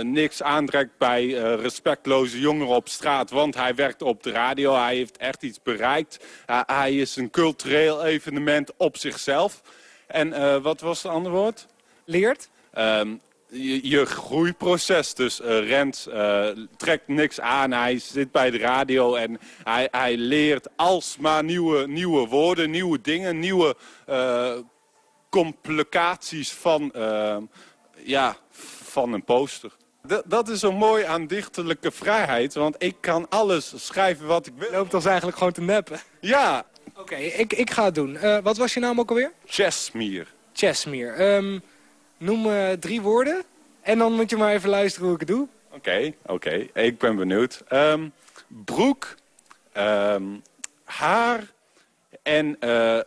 niks aantrekt bij respectloze jongeren op straat. Want hij werkt op de radio, hij heeft echt iets bereikt. hij is een cultureel evenement op zichzelf. En uh, wat was het andere woord? Leert? Um, je, je groeiproces. Dus eh, Rens eh, trekt niks aan. Hij zit bij de radio en hij, hij leert alsmaar nieuwe, nieuwe woorden, nieuwe dingen, nieuwe eh, complicaties van, eh, ja, van een poster. Dat, dat is zo mooi aan dichterlijke vrijheid, want ik kan alles schrijven wat ik wil. Loopt ons eigenlijk gewoon te neppen. Ja. Oké, ik, ik ga het doen. Eh, wat was je naam ook alweer? Chesmier. Chesmier. Ehm, noem eh, drie woorden en dan moet je maar even luisteren hoe ik het doe. Oké, oké. Ik ben benieuwd. Ehm, broek, ehm, haar en eh,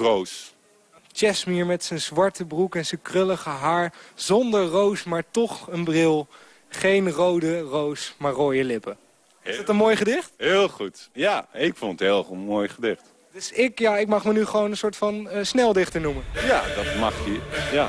roos. Chesmier met zijn zwarte broek en zijn krullige haar. Zonder roos, maar toch een bril. Geen rode roos, maar rode lippen. Is dat een mooi gedicht? Heel goed. Ja, ik vond het heel een mooi gedicht. Dus ik, ja, ik mag me nu gewoon een soort van eh, sneldichter noemen. Ja, dat mag je. Ja.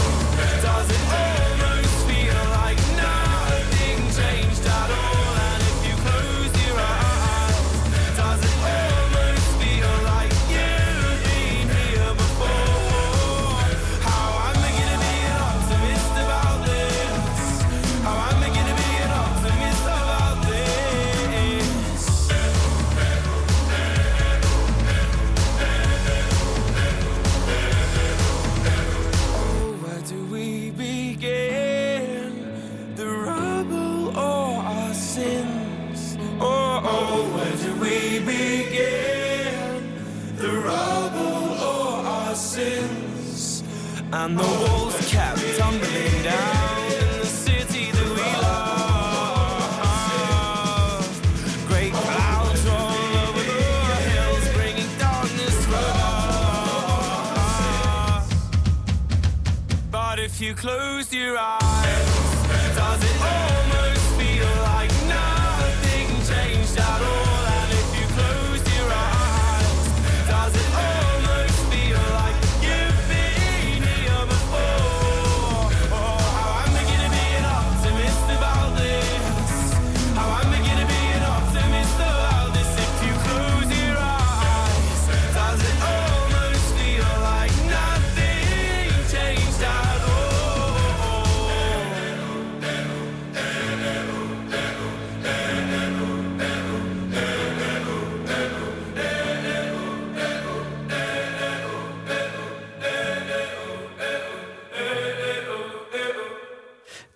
And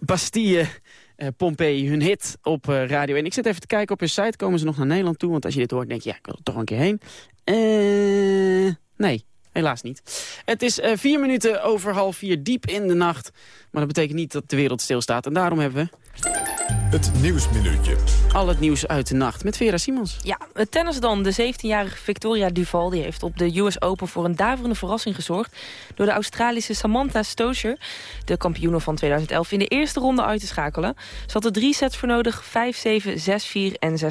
Bastille, Pompeii, hun hit op eh, Radio 1. Ik zit even te kijken op hun site, komen ze nog naar Nederland toe? Want als je dit hoort, denk je, ja, ik wil er toch een keer heen. Eh, nee, helaas niet. Het is vier minuten over half vier, diep in de nacht. Maar dat betekent niet dat de wereld stilstaat. En daarom hebben we... Het Nieuwsminuutje. Al het nieuws uit de nacht met Vera Simons. Ja, het tennis dan. De 17-jarige Victoria Duval die heeft op de US Open voor een daverende verrassing gezorgd... door de Australische Samantha Stosur, de kampioene van 2011, in de eerste ronde uit te schakelen. Ze had er drie sets voor nodig, 5-7, 6-4 en 6-4.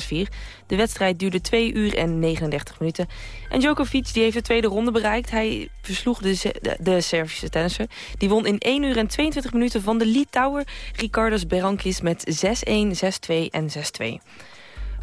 De wedstrijd duurde 2 uur en 39 minuten. En Djokovic die heeft de tweede ronde bereikt. Hij versloeg de, de Servische tennisser. Die won in 1 uur en 22 minuten van de Litouwer Ricardos Berankis met 6-1, 6-2 en 6-2.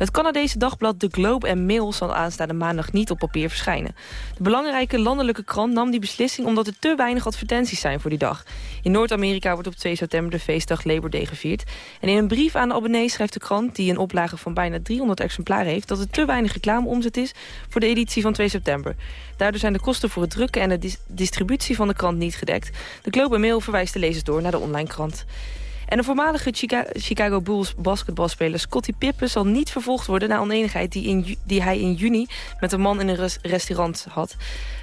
Het Canadese dagblad The Globe and Mail zal aanstaande maandag niet op papier verschijnen. De belangrijke landelijke krant nam die beslissing omdat er te weinig advertenties zijn voor die dag. In Noord-Amerika wordt op 2 september de feestdag Labor Day gevierd. En in een brief aan de abonnees schrijft de krant, die een oplage van bijna 300 exemplaren heeft, dat er te weinig reclameomzet is voor de editie van 2 september. Daardoor zijn de kosten voor het drukken en de dis- distributie van de krant niet gedekt. De Globe and Mail verwijst de lezers door naar de online krant. En de voormalige Chica- Chicago Bulls basketbalspeler Scottie Pippen... zal niet vervolgd worden na oneenigheid die, in die hij in juni... met een man in een res- restaurant had.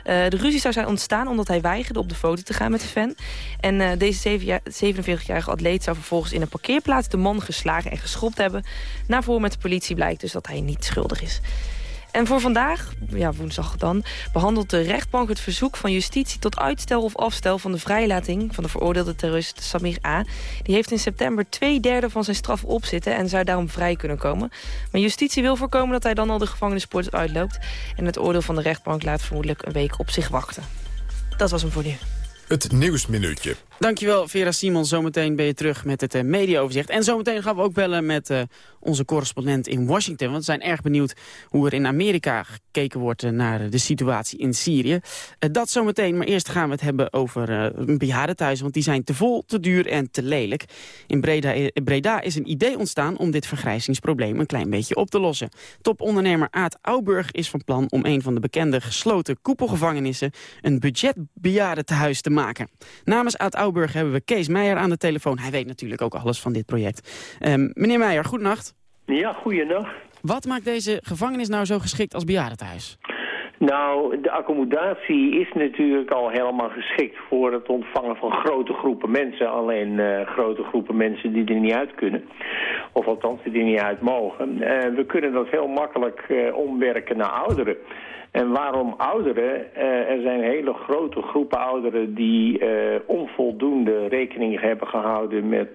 Eh, de ruzie zou zijn ontstaan omdat hij weigerde op de foto te gaan met de fan. En eh, deze zeven jaar- 47-jarige atleet zou vervolgens in een parkeerplaats... de man geslagen en geschopt hebben. Na voor met de politie blijkt dus dat hij niet schuldig is. En voor vandaag, ja, woensdag dan, behandelt de rechtbank het verzoek van justitie tot uitstel of afstel van de vrijlating van de veroordeelde terrorist Samir A. Die heeft in september twee derde van zijn straf opzitten en zou daarom vrij kunnen komen. Maar justitie wil voorkomen dat hij dan al de gevangenispoort uitloopt. En het oordeel van de rechtbank laat vermoedelijk een week op zich wachten. Dat was hem voor nu. Het Nieuwsminuutje. Dankjewel Vera Simons. Zometeen ben je terug met het eh, mediaoverzicht. En zometeen gaan we ook bellen met eh, onze correspondent in Washington. Want we zijn erg benieuwd hoe er in Amerika gekeken wordt eh, naar de situatie in Syrië. Dat zometeen, maar eerst gaan we het hebben over een. Want die zijn te vol, te duur en te lelijk. In Breda, Breda is een idee ontstaan om dit vergrijzingsprobleem een klein beetje op te lossen. Topondernemer Aad Auburg is van plan om een van de bekende gesloten koepelgevangenissen een budgetbejaardentehuis te maken. Namens Aad Auburg hebben we Kees Meijer aan de telefoon. Hij weet natuurlijk ook alles van dit project. Ehm, meneer Meijer, goedenacht. Ja, goeiedag. Wat maakt deze gevangenis nou zo geschikt als bejaardentehuis? Nou, de accommodatie is natuurlijk al helemaal geschikt voor het ontvangen van grote groepen mensen. Alleen eh, grote groepen mensen die er niet uit kunnen. Of althans die er niet uit mogen. Eh, we kunnen dat heel makkelijk eh, omwerken naar ouderen. En waarom ouderen? Er zijn hele grote groepen ouderen die onvoldoende rekening hebben gehouden met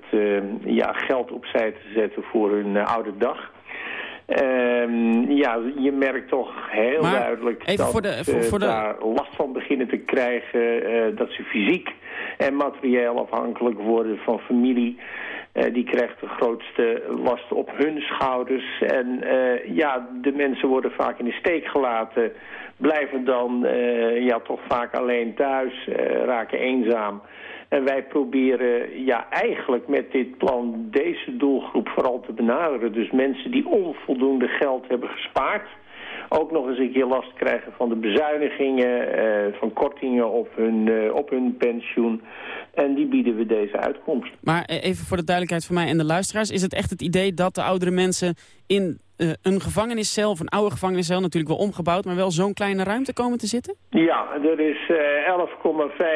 ja, geld opzij te zetten voor hun oude dag. Ehm, ja, je merkt toch heel Maar duidelijk dat voor de- ze voor- voor de- daar last van beginnen te krijgen. eh, dat ze fysiek en materieel afhankelijk worden van familie. Eh, die krijgt de grootste last op hun schouders. En eh, ja, de mensen worden vaak in de steek gelaten. Blijven dan ja, toch vaak alleen thuis. raken eenzaam. En wij proberen ja, eigenlijk met dit plan deze doelgroep vooral te benaderen. Dus mensen die onvoldoende geld hebben gespaard. Ook nog eens een keer last krijgen van de bezuinigingen, eh, van kortingen op hun, eh, op hun pensioen. En die bieden we deze uitkomst. Maar eh, even voor de duidelijkheid voor mij en de luisteraars... is het echt het idee dat de oudere mensen in een gevangeniscel... of een oude gevangeniscel, natuurlijk wel omgebouwd... maar wel zo'n kleine ruimte komen te zitten? Ja, er is eh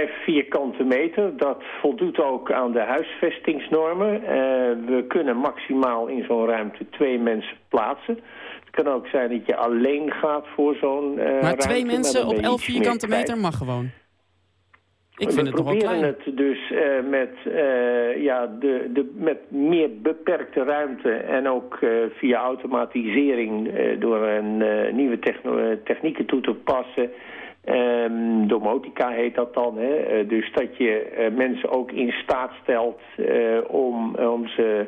11,5 vierkante meter. Dat voldoet ook aan de huisvestingsnormen. Eh, we kunnen maximaal in zo'n ruimte twee mensen plaatsen. Het kan ook zijn dat je alleen gaat voor zo'n eh maar twee mensen op ben je 11 iets meer vierkante meter mag gewoon. Ik we vind het nog wel proberen klein. het dus eh, met, eh, ja, de, de, met meer beperkte ruimte en ook eh, via automatisering door een nieuwe technieken toe te passen. Ehm, domotica heet dat dan. Hè? Dus dat je mensen ook in staat stelt om, om, ze,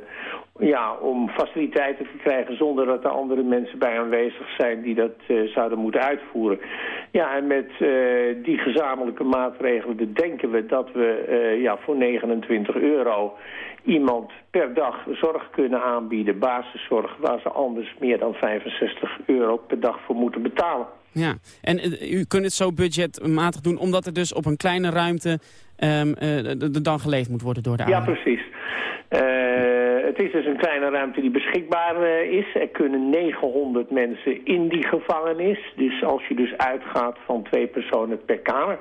ja, om faciliteiten te krijgen zonder dat er andere mensen bij aanwezig zijn die dat eh, zouden moeten uitvoeren. Ja, en met eh, die gezamenlijke maatregelen denken we dat we eh, ja, voor 29 euro iemand per dag zorg kunnen aanbieden, basiszorg, waar ze anders meer dan 65 euro per dag voor moeten betalen. Ja, en u kunt het zo budgetmatig doen... omdat er dus op een kleine ruimte d- dan geleefd moet worden door de Ja, precies. Eh, het is dus een kleine ruimte die beschikbaar eh, is. Er kunnen 900 mensen in die gevangenis. Dus als je dus uitgaat van twee personen per kamer...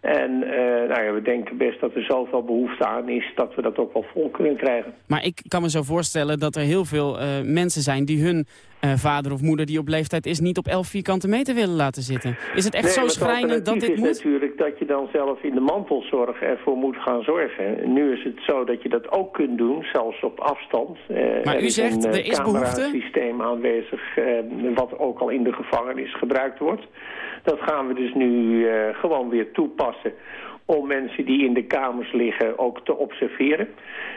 En eh, nou ja, we denken best dat er zoveel behoefte aan is dat we dat ook wel vol kunnen krijgen. Maar ik kan me zo voorstellen dat er heel veel eh, mensen zijn die hun eh, vader of moeder die op leeftijd is niet op 11 vierkante meter willen laten zitten. Is het echt Nee, zo schrijnend dat dit is moet? natuurlijk dat je dan zelf in de mantelzorg ervoor moet gaan zorgen. Nu is het zo dat je dat ook kunt doen, zelfs op afstand. Eh, Maar er u zegt, een eh, er is behoefte? camerasysteem aanwezig, eh, wat ook al in de gevangenis gebruikt wordt. Dat gaan we dus nu gewoon weer toepassen om mensen die in de kamers liggen ook te observeren.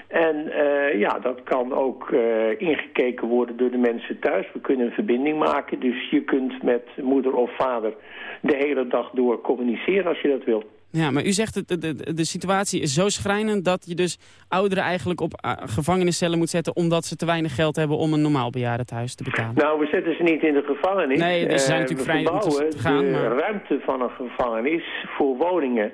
En eh, ja, dat kan ook eh, ingekeken worden door de mensen thuis. We kunnen een verbinding maken, dus je kunt met moeder of vader de hele dag door communiceren als je dat wilt. Ja, maar u zegt dat de, de, de situatie is zo schrijnend dat je dus ouderen eigenlijk op ah, gevangeniscellen moet zetten omdat ze te weinig geld hebben om een normaal bejaardentehuis te betalen. Nou, we zetten ze niet in de gevangenis. Nee, dus ze zijn Eh, natuurlijk vrij om te- gaan, de maar- ruimte van een gevangenis voor woningen.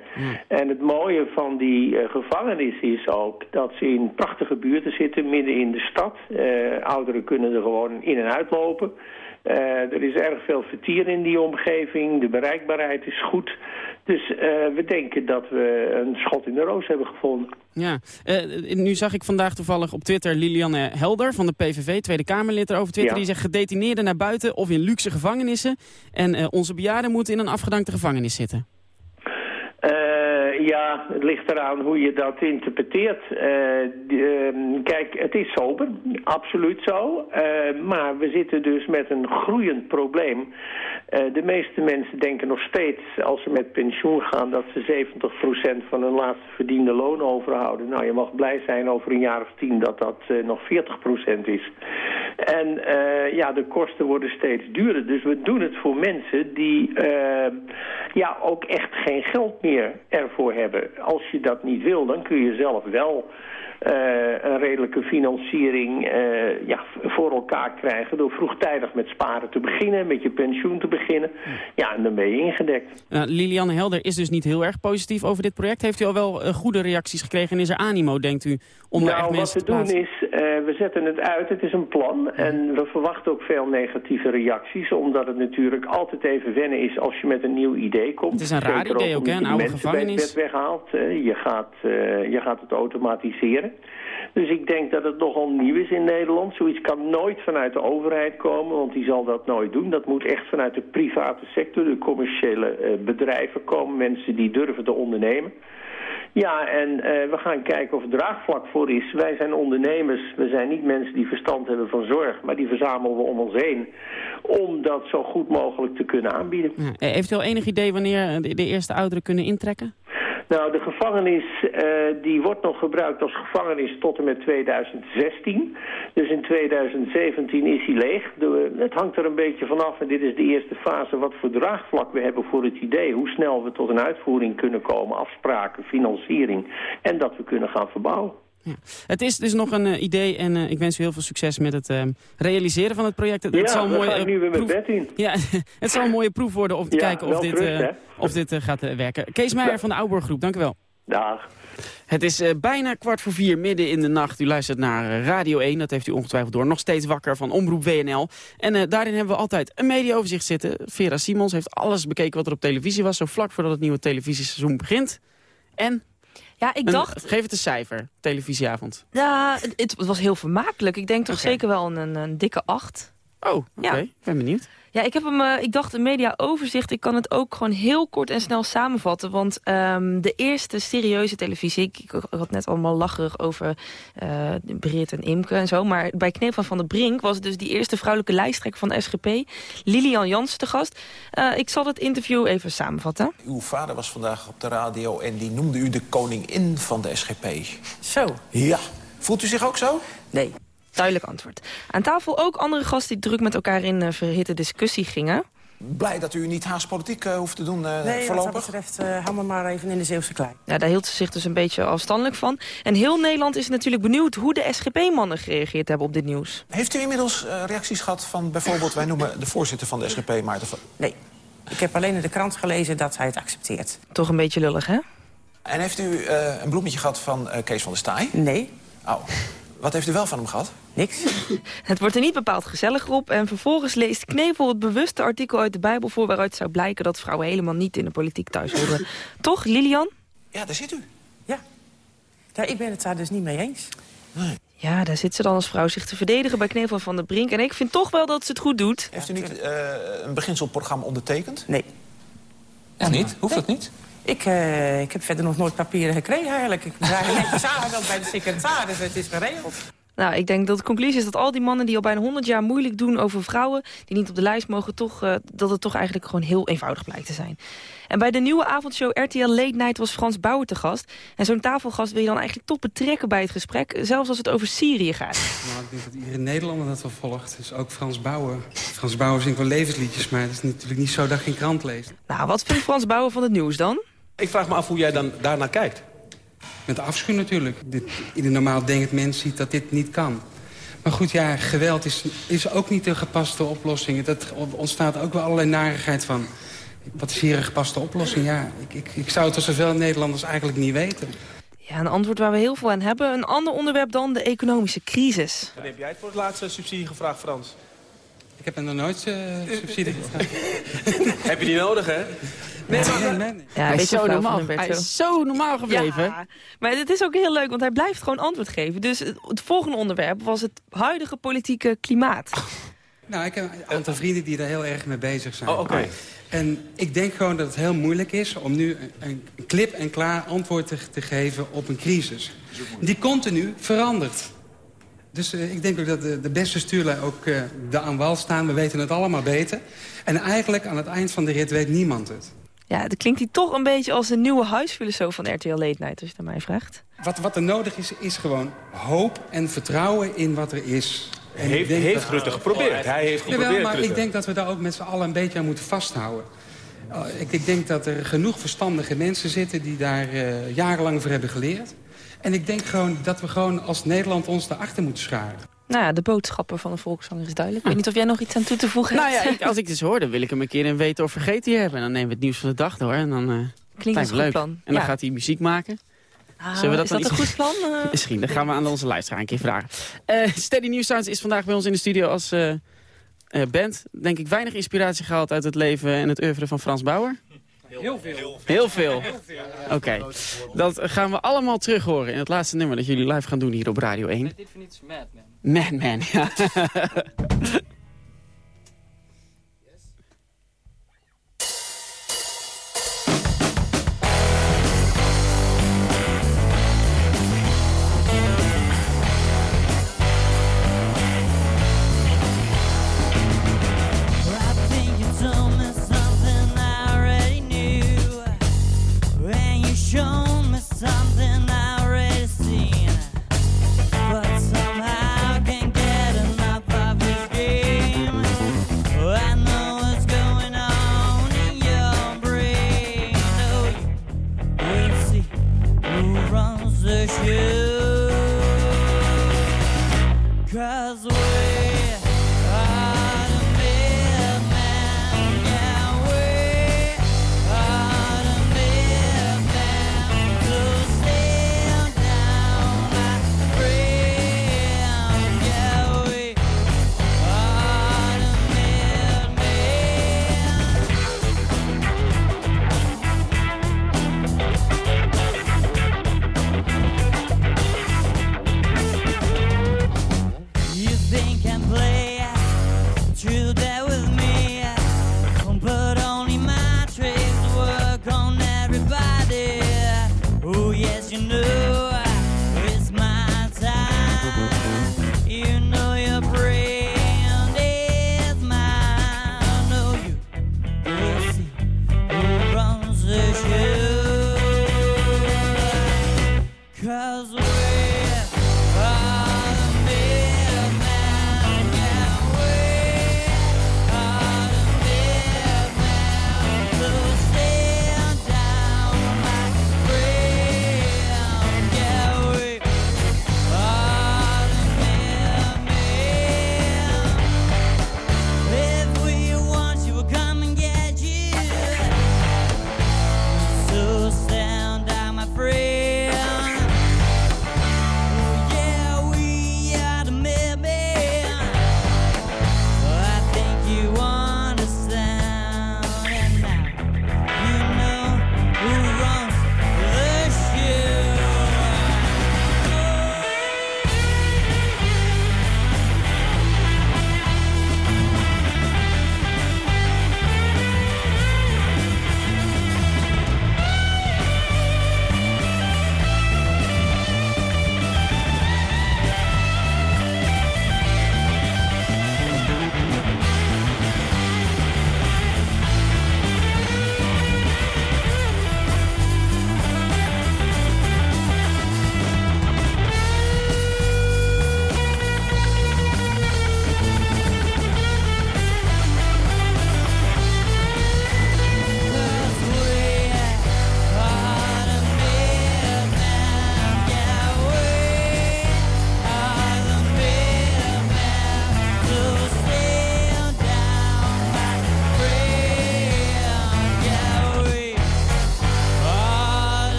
En het mooie van die eh, gevangenis is ook dat ze in prachtige buurten zitten, midden in de stad. Eh, ouderen kunnen er gewoon in en uitlopen. Eh, er is erg veel vertier in die omgeving. De bereikbaarheid is goed. Dus eh, we denken dat we een schot in de roos hebben gevonden. Ja, eh, nu zag ik vandaag toevallig op Twitter Lilianne Helder van de PVV, Tweede Kamerlid erover Twitter. Ja. Die zegt gedetineerden naar buiten of in luxe gevangenissen. En eh, onze bejaarden moeten in een afgedankte gevangenis zitten. Ja, het ligt eraan hoe je dat interpreteert. Eh, ehm, kijk, het is sober, absoluut zo. Eh, maar we zitten dus met een groeiend probleem. Eh, de meeste mensen denken nog steeds, als ze met pensioen gaan... dat ze 70% van hun laatste verdiende loon overhouden. Nou, je mag blij zijn over een jaar of tien dat dat nog 40% is. En ja, de kosten worden steeds duurder. Dus we doen het voor mensen die ja, ook echt geen geld meer ervoor hebben. Als je dat niet wil, dan kun je zelf wel eh, een redelijke financiering eh, ja, voor elkaar krijgen... door vroegtijdig met sparen te beginnen, met je pensioen te beginnen. Ja, en dan ben je ingedekt. Nou, Lilianne Helder is dus niet heel erg positief over dit project. Heeft u al wel eh, goede reacties gekregen en is er animo, denkt u, om daar echt nou, wat mensen we te doen is, eh, we zetten het uit, het is een plan. En we verwachten ook veel negatieve reacties, omdat het natuurlijk altijd even wennen is als je met een nieuw idee komt. Het is een raar idee ook, hè, een je oude mensen gevangenis. bed weghaalt. Eh, je, gaat, eh, je gaat het automatiseren. Dus ik denk dat het nogal nieuw is in Nederland. Zoiets kan nooit vanuit de overheid komen, want die zal dat nooit doen. Dat moet echt vanuit de private sector, de commerciële eh, bedrijven komen. Mensen die durven te ondernemen. Ja, en eh, we gaan kijken of er draagvlak voor is. Wij zijn ondernemers, we zijn niet mensen die verstand hebben van zorg, maar die verzamelen we om ons heen om dat zo goed mogelijk te kunnen aanbieden. Ja, eh, heeft u al enig idee wanneer de, de eerste ouderen kunnen intrekken? Nou, de gevangenis eh, die wordt nog gebruikt als gevangenis tot en met 2016. Dus in 2017 is hij leeg. Het hangt er een beetje vanaf, en dit is de eerste fase, wat voor draagvlak we hebben voor het idee. Hoe snel we tot een uitvoering kunnen komen, afspraken, financiering. En dat we kunnen gaan verbouwen. Het is dus nog een eh, idee en eh, ik wens u heel veel succes met het eh, realiseren van het project. Het, Ja, het zal een mooie, eh, nu weer proef- bed in. Ja, het zal een mooie proef worden om te Ja, kijken of dit, terug, of dit gaat werken. Kees Meijer van de Ouborg Groep, dank u wel. Dag. Het is bijna kwart voor vier, midden in de nacht. U luistert naar Radio 1, dat heeft u ongetwijfeld door. Nog steeds wakker van Omroep WNL. En daarin hebben we altijd een mediaoverzicht zitten. Vera Simons heeft alles bekeken wat er op televisie was... zo vlak voordat het nieuwe televisieseizoen begint. En... Ja, ik een- dacht... geef het een cijfer, televisieavond. Ja, het, het was heel vermakelijk. Ik denk toch zeker wel een, een dikke acht. Oh, oké. Ja. Ik ben benieuwd. Ja, ik heb hem. eh, ik dacht een mediaoverzicht. Ik kan het ook gewoon heel kort en snel samenvatten. Want ehm, de eerste serieuze televisie. Ik, ik had net allemaal lacherig over eh Brit en Imke en zo. Maar bij Kneep van Van der Brink was dus die eerste vrouwelijke lijsttrekker van de SGP. Lilian Jansen te gast. Eh, ik zal het interview even samenvatten. Uw vader was vandaag op de radio en die noemde u de koningin van de SGP. Zo. Ja. Voelt u zich ook zo? Nee. Duidelijk antwoord. Aan tafel ook andere gasten die druk met elkaar in eh, verhitte discussie gingen. Blij dat u niet Haas politiek eh, hoeft te doen eh, Nee, wat dat voorlopig? betreft, uh, hou me maar even in de Zeeuwse klei. Ja, daar hield ze zich dus een beetje afstandelijk van. En heel Nederland is natuurlijk benieuwd hoe de SGP-mannen gereageerd hebben op dit nieuws. Heeft u inmiddels eh, reacties gehad van bijvoorbeeld... wij noemen de voorzitter van de SGP, Maarten van... Nee. Ik heb alleen in de krant gelezen dat hij het accepteert. Toch een beetje lullig, hè? En heeft u eh, een bloemetje gehad van eh, Kees van der Staaij? Nee. Oh. Wat heeft u wel van hem gehad? Niks. Het wordt er niet bepaald gezelliger op. En vervolgens leest Knevel het bewuste artikel uit de Bijbel voor... waaruit zou blijken dat vrouwen helemaal niet in de politiek thuis horen. Toch, Lilian? Ja, daar zit u. Ja, ik ben het daar dus niet mee eens. Ja, daar zit ze dan als vrouw zich te verdedigen bij Knevel van der Brink. En ik vind toch wel dat ze het goed doet. Heeft u niet eh, een beginselprogramma ondertekend? Nee. Echt niet? Hoeft dat niet? Ik, eh, ik heb verder nog nooit papieren gekregen eigenlijk. Ik ben eigenlijk netjes aangemeld bij de secretaris. Het is geregeld. Nou, ik denk dat de conclusie is dat al die mannen die al bijna 100 jaar moeilijk doen over vrouwen... die niet op de lijst mogen, toch, eh, dat het toch eigenlijk gewoon heel eenvoudig blijkt te zijn. En bij de nieuwe avondshow RTL Late Night was Frans Bauer te gast. En zo'n tafelgast wil je dan eigenlijk toch betrekken bij het gesprek... zelfs als het over Syrië gaat. Nou, ik denk dat iedere Nederlander dat wel volgt. Dus ook Frans Bauer. Frans Bauer zingt wel levensliedjes, maar het is natuurlijk niet zo dat je geen krant leest. Nou, wat vindt Frans Bauer van het nieuws dan? Ik vraag me af hoe jij dan daarnaar kijkt. Met afschuw natuurlijk. Dit, ieder normaal denkend mens ziet dat dit niet kan. Maar goed, ja, geweld is, is ook niet de gepaste oplossing. Dat ontstaat ook wel allerlei narigheid van. Wat is hier een gepaste oplossing? Ja, ik, ik, ik zou het als zoveel Nederlanders eigenlijk niet weten. Ja, een antwoord waar we heel veel aan hebben. Een ander onderwerp dan de economische crisis. Wanneer heb jij het voor het laatste subsidie gevraagd, Frans? Ik heb er nog nooit eh, subsidie gevraagd. heb je die nodig, hè? Nee, nee, nee. nee. Ja, Hij is zo normaal. Hij is zo normaal gebleven. Ja, maar het is ook heel leuk, want hij blijft gewoon antwoord geven. Dus het, het volgende onderwerp was het huidige politieke klimaat. Nou, ik heb een aantal vrienden die daar heel erg mee bezig zijn. Oh, oké. En ik denk gewoon dat het heel moeilijk is om nu een, een klip en klaar antwoord te, te geven op een crisis. Die continu verandert. Dus eh, ik denk ook dat de, de beste stuurlui ook uh, daar aan wal staan. We weten het allemaal beter. En eigenlijk aan het eind van de rit weet niemand het. Ja, dat klinkt hij toch een beetje als een nieuwe huisfilosoof van RTL Late Night, als je het aan mij vraagt. Wat, wat er nodig is, is gewoon hoop en vertrouwen in wat er is. En Heeft, denk heeft dat- Rutte geprobeerd. Hij heeft Jawel, geprobeerd, maar Rutte. ik denk dat we daar ook met z'n allen een beetje aan moeten vasthouden. Uh, ik, ik denk dat er genoeg verstandige mensen zitten die daar eh, jarenlang voor hebben geleerd. En ik denk gewoon dat we gewoon als Nederland ons daarachter moeten scharen. Nou ja, de boodschappen van de volkszanger is duidelijk. Ik weet niet of jij nog iets aan toe te voegen Nou hebt. ja, ik- als ik dus hoor, dan wil ik hem een keer een weten of vergeten hebben. En dan nemen we het nieuws van de dag door. En dan, eh Klinkt als een leuk. plan. En dan Ja. gaat hij muziek maken. Ah, Zullen we dat is dan dat een iets- goed plan? Eh, Misschien, dat gaan we aan onze luisteraar een keer vragen. Eh Steady News Sounds is vandaag bij ons in de studio als eh, eh, band. Denk ik weinig inspiratie gehaald uit het leven en het oeuvre van Frans Bauer. Heel veel. Heel veel. Oké, dat gaan we allemaal terug horen in het laatste nummer dat jullie live gaan doen hier op Radio 1. Dit vind ik Man, man, yeah.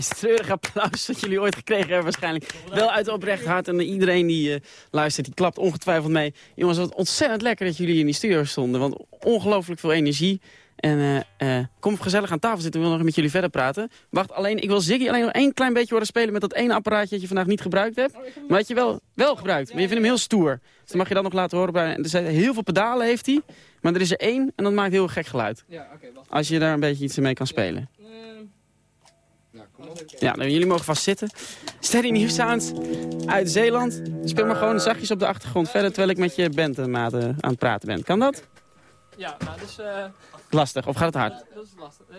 Meest applaus dat jullie ooit gekregen hebben waarschijnlijk. Wel uit oprecht hart en iedereen die eh, luistert, die klapt ongetwijfeld mee. Jongens, wat ontzettend lekker dat jullie in die studio stonden. Want ongelooflijk veel energie. En eh, eh, kom gezellig aan tafel zitten, we willen nog met jullie verder praten. Wacht, alleen, ik wil Ziggy alleen nog één klein beetje horen spelen met dat ene apparaatje dat je vandaag niet gebruikt hebt. Maar dat je wel, wel gebruikt, maar je vindt hem heel stoer. Dus dan mag je dat nog laten horen. Er zijn heel veel pedalen heeft hij, maar er is er één en dat maakt heel gek geluid. Ja, oké, wacht. Als je daar een beetje iets mee kan spelen. Ja, nou, jullie mogen vast zitten. Steady New Sounds uit Zeeland. Speel maar gewoon zachtjes op de achtergrond verder... terwijl ik met je bandmaten aan het praten ben. Kan dat? Ja, nou, dus... eh, Lastig, of gaat het hard? dat is lastig. hè.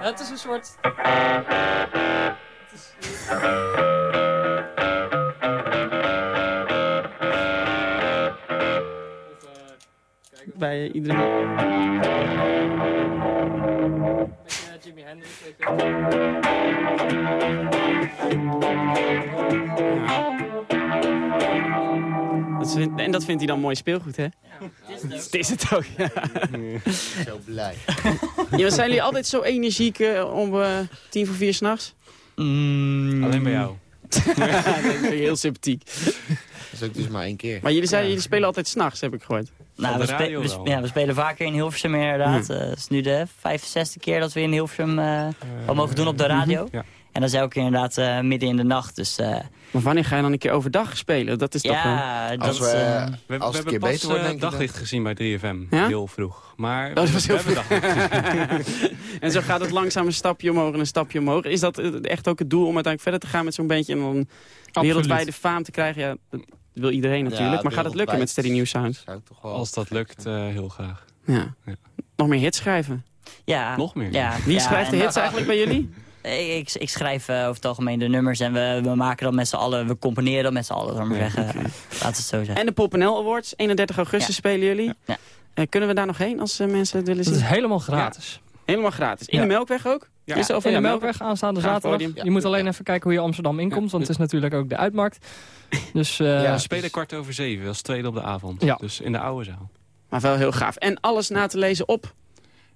Ja, het is een soort... Het is... Bij iedereen. Je Dat vindt- en dat vindt hij dan mooi speelgoed, hè? Het is het ook, ja. Zo blij. Ja, zijn jullie altijd zo energiek eh, om eh, tien voor vier s'nachts? Alleen bij jou. ja, dat vind ik heel sympathiek. Dat is ook dus maar één keer. Maar jullie, zeiden, jullie spelen altijd s'nachts, heb ik gehoord. Nou, we, spe- we, sp- ja, we spelen vaker in Hilversum inderdaad. Ja. Eh, Het is nu de 65e keer dat we in Hilversum eh, wat mogen doen op de radio. Mhm, ja. En dat is elke keer inderdaad eh, midden in de nacht. Dus, eh, Maar wanneer ga je dan een keer overdag spelen? Dat is toch... Ja, eh, dat Als we, is, eh, We, we als het hebben keer pas beter wordt, eh, denk ik daglicht gezien bij 3FM. Ja? Heel vroeg. Maar Oh, dat was heel we daglicht en zo gaat het langzaam een stapje omhoog en een stapje omhoog. Is dat eh, echt ook het doel om uiteindelijk verder te gaan met zo'n bandje... en dan wereldwijde faam te krijgen? Ja, dat wil iedereen natuurlijk. Ja, maar gaat het lukken met Steady New Sounds? Als dat lukt, eh, heel graag. Ja. Nog meer hits schrijven? ja, Nog meer? Ja, Wie ja, schrijft de hits eigenlijk bij jullie? Ik, ik, ik schrijf eh, over het algemeen de nummers en we, we maken dat met z'n allen, we componeren dat met z'n allen, zal ik maar zeggen. Laat het zo zeggen. En de Pop NL Awards, 31 augustus spelen jullie. Ja. Eh, kunnen we daar nog heen als mensen het willen zien? Het is helemaal gratis. Helemaal gratis. In Ja. de Melkweg ook? Ja, Is er of in de ja, Melkweg aanstaande zaterdag. Je moet alleen even kijken hoe je Amsterdam inkomt, want het is natuurlijk ook de uitmarkt. Dus, eh, Ja, we spelen kwart over zeven, als tweede op de avond. Ja. Dus in de oude zaal. Maar wel heel gaaf. En alles na te lezen op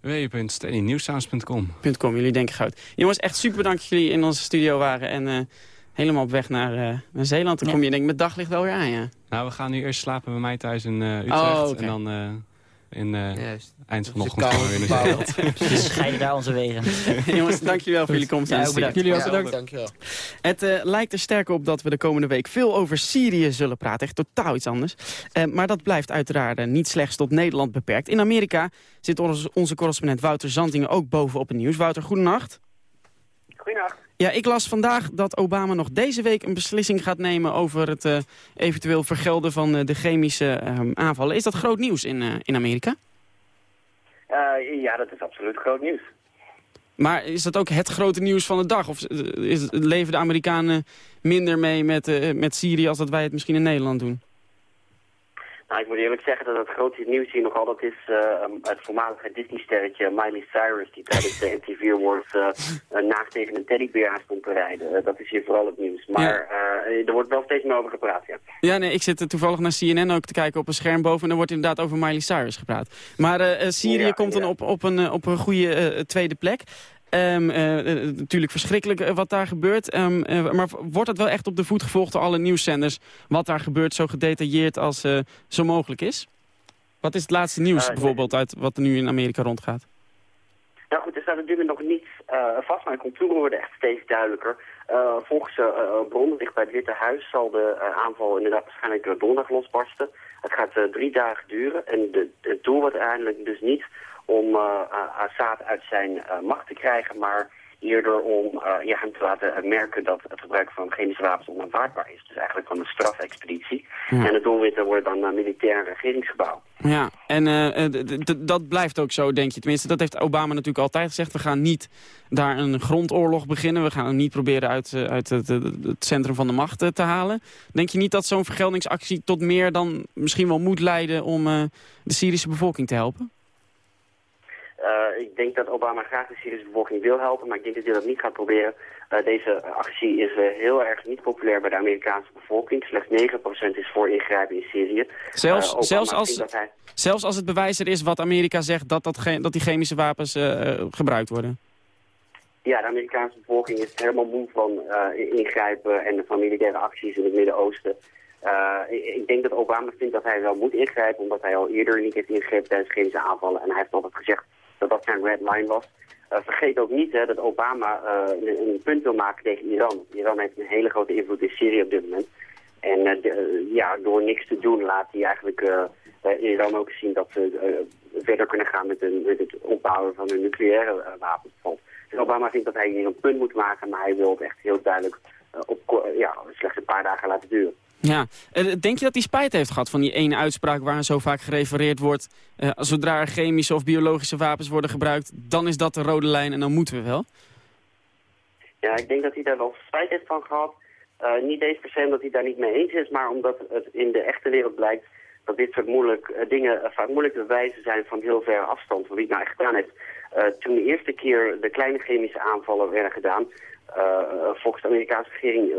www.steadynewsounds.com .com. Jullie denken goud. Jongens, echt super bedankt dat jullie in onze studio waren. En eh, helemaal op weg naar, eh, naar Zeeland. Dan kom je denk ik met daglicht wel weer aan, ja. Nou, we gaan nu eerst slapen bij mij thuis in Utrecht. Oh. En dan eh, in eh, eind van de Op ochtend de gaan we weer. Dus scheiden daar onze wegen. Jongens, dank jullie wel voor jullie komst. Ja, bedankt. Jullie ook bedankt. Dankjewel. Het eh, lijkt er sterk op dat we de komende week veel over Syrië zullen praten. Echt totaal iets anders. Eh, maar dat blijft uiteraard niet slechts tot Nederland beperkt. In Amerika zit onze, onze correspondent Wouter Zantingen ook bovenop het nieuws. Wouter, goedenacht. Goedenacht. Ja, ik las vandaag dat Obama nog deze week een beslissing gaat nemen... over het eh, eventueel vergelden van eh, de chemische ehm, aanvallen. Is dat groot nieuws in, eh, in Amerika? Ja, dat is absoluut groot nieuws. Maar is dat ook het grote nieuws van de dag? Of is, leven de Amerikanen minder mee met, met Syrië... als dat wij het misschien in Nederland doen? Nou, ik moet eerlijk zeggen dat het grootste nieuws hier nog altijd is eh, het voormalige Disney-sterretje Miley Cyrus, die tijdens de MTV Awards eh, eh, naast tegen een teddybeer aan stond te rijden. Eh, dat is hier vooral het nieuws. Maar er wordt wel steeds meer over gepraat, ja. Ja, nee, ik zit toevallig naar CNN ook te kijken op een scherm boven... en er wordt inderdaad over Miley Cyrus gepraat. Maar Syrië Ja, komt dan op, op, een, op een goede tweede plek. Ehm, eh, eh, natuurlijk verschrikkelijk eh, wat daar gebeurt. Ehm, eh, maar wordt het wel echt op de voet gevolgd door alle nieuwszenders... wat daar gebeurt zo gedetailleerd als zo mogelijk is? Wat is het laatste nieuws bijvoorbeeld uit wat er nu in Amerika rondgaat? Nou goed, er staat natuurlijk nog niets eh, vast, maar de contouren worden echt steeds duidelijker. Volgens uh, bronnen dicht bij het Witte Huis zal de aanval inderdaad waarschijnlijk donderdag losbarsten. Het gaat drie dagen duren en de, het doel wordt uiteindelijk dus niet om eh, Assad uit zijn eh, macht te krijgen, maar eerder om eh, ja, hem te laten merken dat het gebruik van chemische wapens onaanvaardbaar is. Dus eigenlijk van een strafexpeditie. Ja. En het doelwit eh, wordt dan een militair regeringsgebouw. Ja, en dat blijft ook zo, denk je. Tenminste, dat heeft Obama natuurlijk altijd gezegd. We gaan niet daar een grondoorlog beginnen. We gaan hem niet proberen uit, uit het, centrum van de macht te halen. Denk je niet dat zo'n vergeldingsactie tot meer dan misschien wel moet leiden... om de Syrische bevolking te helpen? Eh, ik denk dat Obama graag de Syrische bevolking wil helpen, maar ik denk dat hij dat niet gaat proberen. Eh, deze actie is eh, heel erg niet populair bij de Amerikaanse bevolking. Slechts 9% is voor ingrijpen in Syrië. Zelfs, zelfs, als, hij- zelfs als het bewijs er is wat Amerika zegt... dat, dat, dat die chemische wapens gebruikt worden. Ja, de Amerikaanse bevolking is helemaal moe van ingrijpen en van militaire acties in het Midden-Oosten. Ik, ik denk dat Obama vindt dat hij wel moet ingrijpen, omdat hij al eerder niet heeft ingegrepen tijdens chemische aanvallen. En hij heeft altijd gezegd dat dat zijn red line was. Eh, vergeet ook niet hè, dat Obama eh, een, een punt wil maken tegen Iran. Iran heeft een hele grote invloed in Syrië op dit moment. En eh, ja, door niks te doen laat hij eigenlijk Iran ook zien dat ze verder kunnen gaan met, een, het opbouwen van hun nucleaire wapens. bijvoorbeeld. Dus Obama vindt dat hij hier een punt moet maken, maar hij wil het echt heel duidelijk op ja, slechts een paar dagen laten duren. Ja, Eh, denk je dat hij spijt heeft gehad van die ene uitspraak waar zo vaak gerefereerd wordt? eh, zodra chemische of biologische wapens worden gebruikt, dan is dat de rode lijn en dan moeten we wel? Ja, ik denk dat hij daar wel spijt heeft van gehad. Eh, niet eens per se omdat hij daar niet mee eens is, maar omdat het in de echte wereld blijkt dat dit soort moeilijk, eh, dingen vaak moeilijk te bewijzen zijn van heel ver afstand, van wie het nou echt gedaan heeft. Toen de eerste keer de kleine chemische aanvallen werden gedaan, volgens de Amerikaanse regering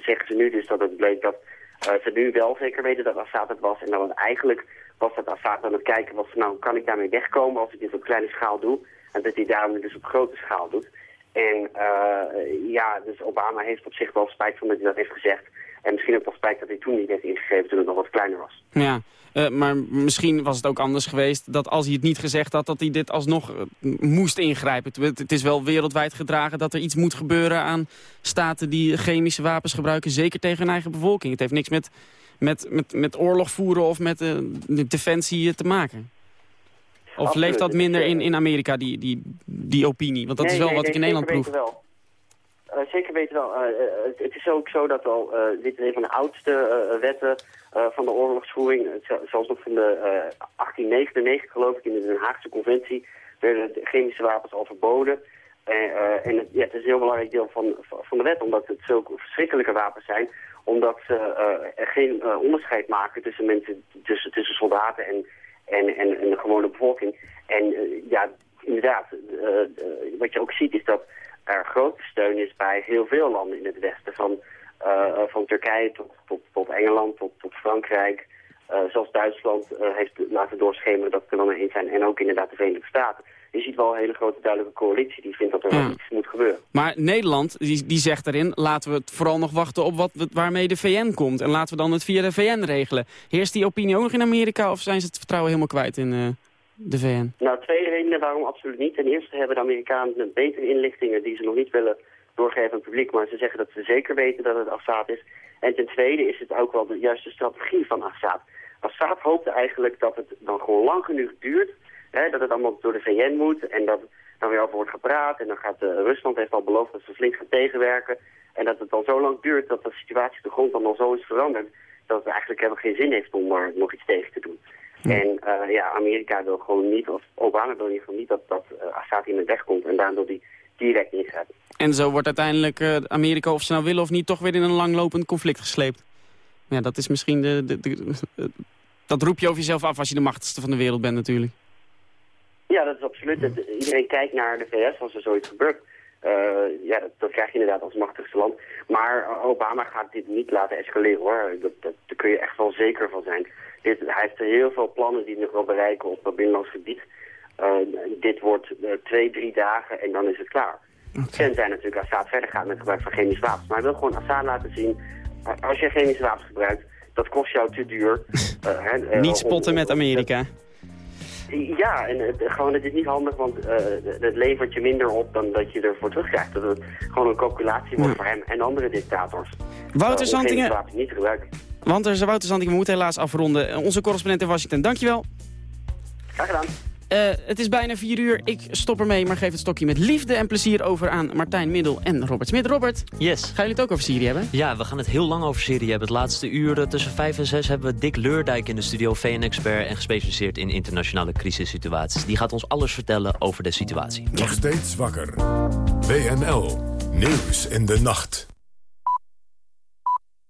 zeggen ze nu dus dat het bleek dat ze nu wel zeker weten dat Assad het was. En dan eigenlijk was dat Assad aan het kijken, was van, nou kan ik daarmee wegkomen als ik dit op kleine schaal doe. En dat hij daarom dus op grote schaal doet. En eh, ja, dus Obama heeft op zich wel spijt van dat hij dat heeft gezegd. En misschien ook wel spijt dat hij toen niet heeft ingegrepen toen het nog wat kleiner was. Ja, eh, maar misschien was het ook anders geweest dat als hij het niet gezegd had... dat hij dit alsnog eh, moest ingrijpen. Het, het is wel wereldwijd gedragen dat er iets moet gebeuren aan staten... die chemische wapens gebruiken, zeker tegen hun eigen bevolking. Het heeft niks met, met, met, met oorlog voeren of met eh, de defensie te maken. Of Absoluut, leeft dat is, minder in, in Amerika, die, die, die opinie? Want dat Nee, is wel nee, wat ik in Nederland proef. wel. Eh, zeker weten wel. Eh, eh, het, is ook zo dat al, dit is een van de oudste wetten van de oorlogsvoering. Zelfs nog van de eh, 1899 geloof ik in de Den Haagse conventie werden de chemische wapens al verboden. En het, het is een heel belangrijk deel van, van de wet, omdat het zulke verschrikkelijke wapens zijn. Omdat ze er geen onderscheid maken tussen mensen, tussen, tussen soldaten en, en, en, en de gewone bevolking. En ja, inderdaad, wat je ook ziet is dat er grote steun is bij heel veel landen in het Westen. Van, eh, eh, van Turkije tot, tot, tot Engeland, tot, tot Frankrijk. Eh, zelfs Duitsland heeft laten doorschemeren dat er dan eens zijn. En ook inderdaad de Verenigde Staten. Je ziet wel een hele grote duidelijke coalitie die vindt dat er wel iets moet gebeuren. Maar Nederland, die, die zegt erin, laten we het vooral nog wachten op wat, waarmee de VN komt. En laten we dan het via de VN regelen. Heerst die opinie ook nog in Amerika of zijn ze het vertrouwen helemaal kwijt in de VN? Nou, twee redenen waarom absoluut niet. Ten eerste hebben de Amerikanen betere inlichtingen die ze nog niet willen doorgeven aan het publiek. Maar ze zeggen dat ze zeker weten dat het Assad is. En ten tweede is het ook wel de juiste strategie van Assad. Assad hoopte eigenlijk dat het dan gewoon lang genoeg duurt. Hè, dat het allemaal door de VN moet en dat dan weer over wordt gepraat. En dan gaat eh, Rusland heeft al beloofd dat ze flink gaan tegenwerken. En dat het dan zo lang duurt dat de situatie op de grond dan al zo is veranderd. Dat het eigenlijk helemaal geen zin heeft om er nog iets tegen te doen. En eh, ja, Amerika wil gewoon niet, of Obama wil in ieder geval niet dat, dat eh, Assad in de weg komt. En wil hij direct ingrijpen. En zo wordt uiteindelijk eh, Amerika, of ze nou willen of niet, toch weer in een langlopend conflict gesleept. Ja, dat is misschien de, de, de- dat roep je over jezelf af als je de machtigste van de wereld bent natuurlijk. Ja, dat is absoluut. Iedereen kijkt naar de VS als er zoiets gebeurt. Ja, dat, dat krijg je inderdaad als machtigste land. Maar Obama gaat dit niet laten escaleren hoor. Dat, dat, daar kun je echt wel zeker van zijn. Dit, hij heeft heel veel plannen die hij nog wil bereiken op het binnenlands gebied. Eh, dit wordt eh, twee, drie dagen en dan is het klaar. Tenzij natuurlijk Assad verder gaat met gebruik van chemische wapens. Maar hij wil gewoon Assad laten zien, eh, als je chemische wapens gebruikt, dat kost jou te duur. Hè, niet spotten met Amerika. ja, en het, gewoon, het is niet handig, want het levert je minder op dan dat je ervoor terugkrijgt. Dat het gewoon een calculatie wordt voor hem en andere dictators. Wouter om Zantingen- chemische wapens niet gebruiken. Want er is Wouter Zanding, we moeten helaas afronden. Eh, Onze correspondent in Washington, dankjewel. Graag gedaan. Eh, het is bijna vier uur. Ik stop ermee, maar geef het stokje met liefde en plezier over aan Martijn Middel en Robert Smit. Robert, Yes. gaan jullie het ook over Syrië hebben? Ja, we gaan het heel lang over Syrië hebben. Het laatste uur eh, tussen 5 en 6 hebben we Dick Leurdijk in de studio, VN-expert en gespecialiseerd in internationale crisissituaties. Die gaat ons alles vertellen over de situatie. Nog steeds wakker. WNL. Nieuws in de nacht.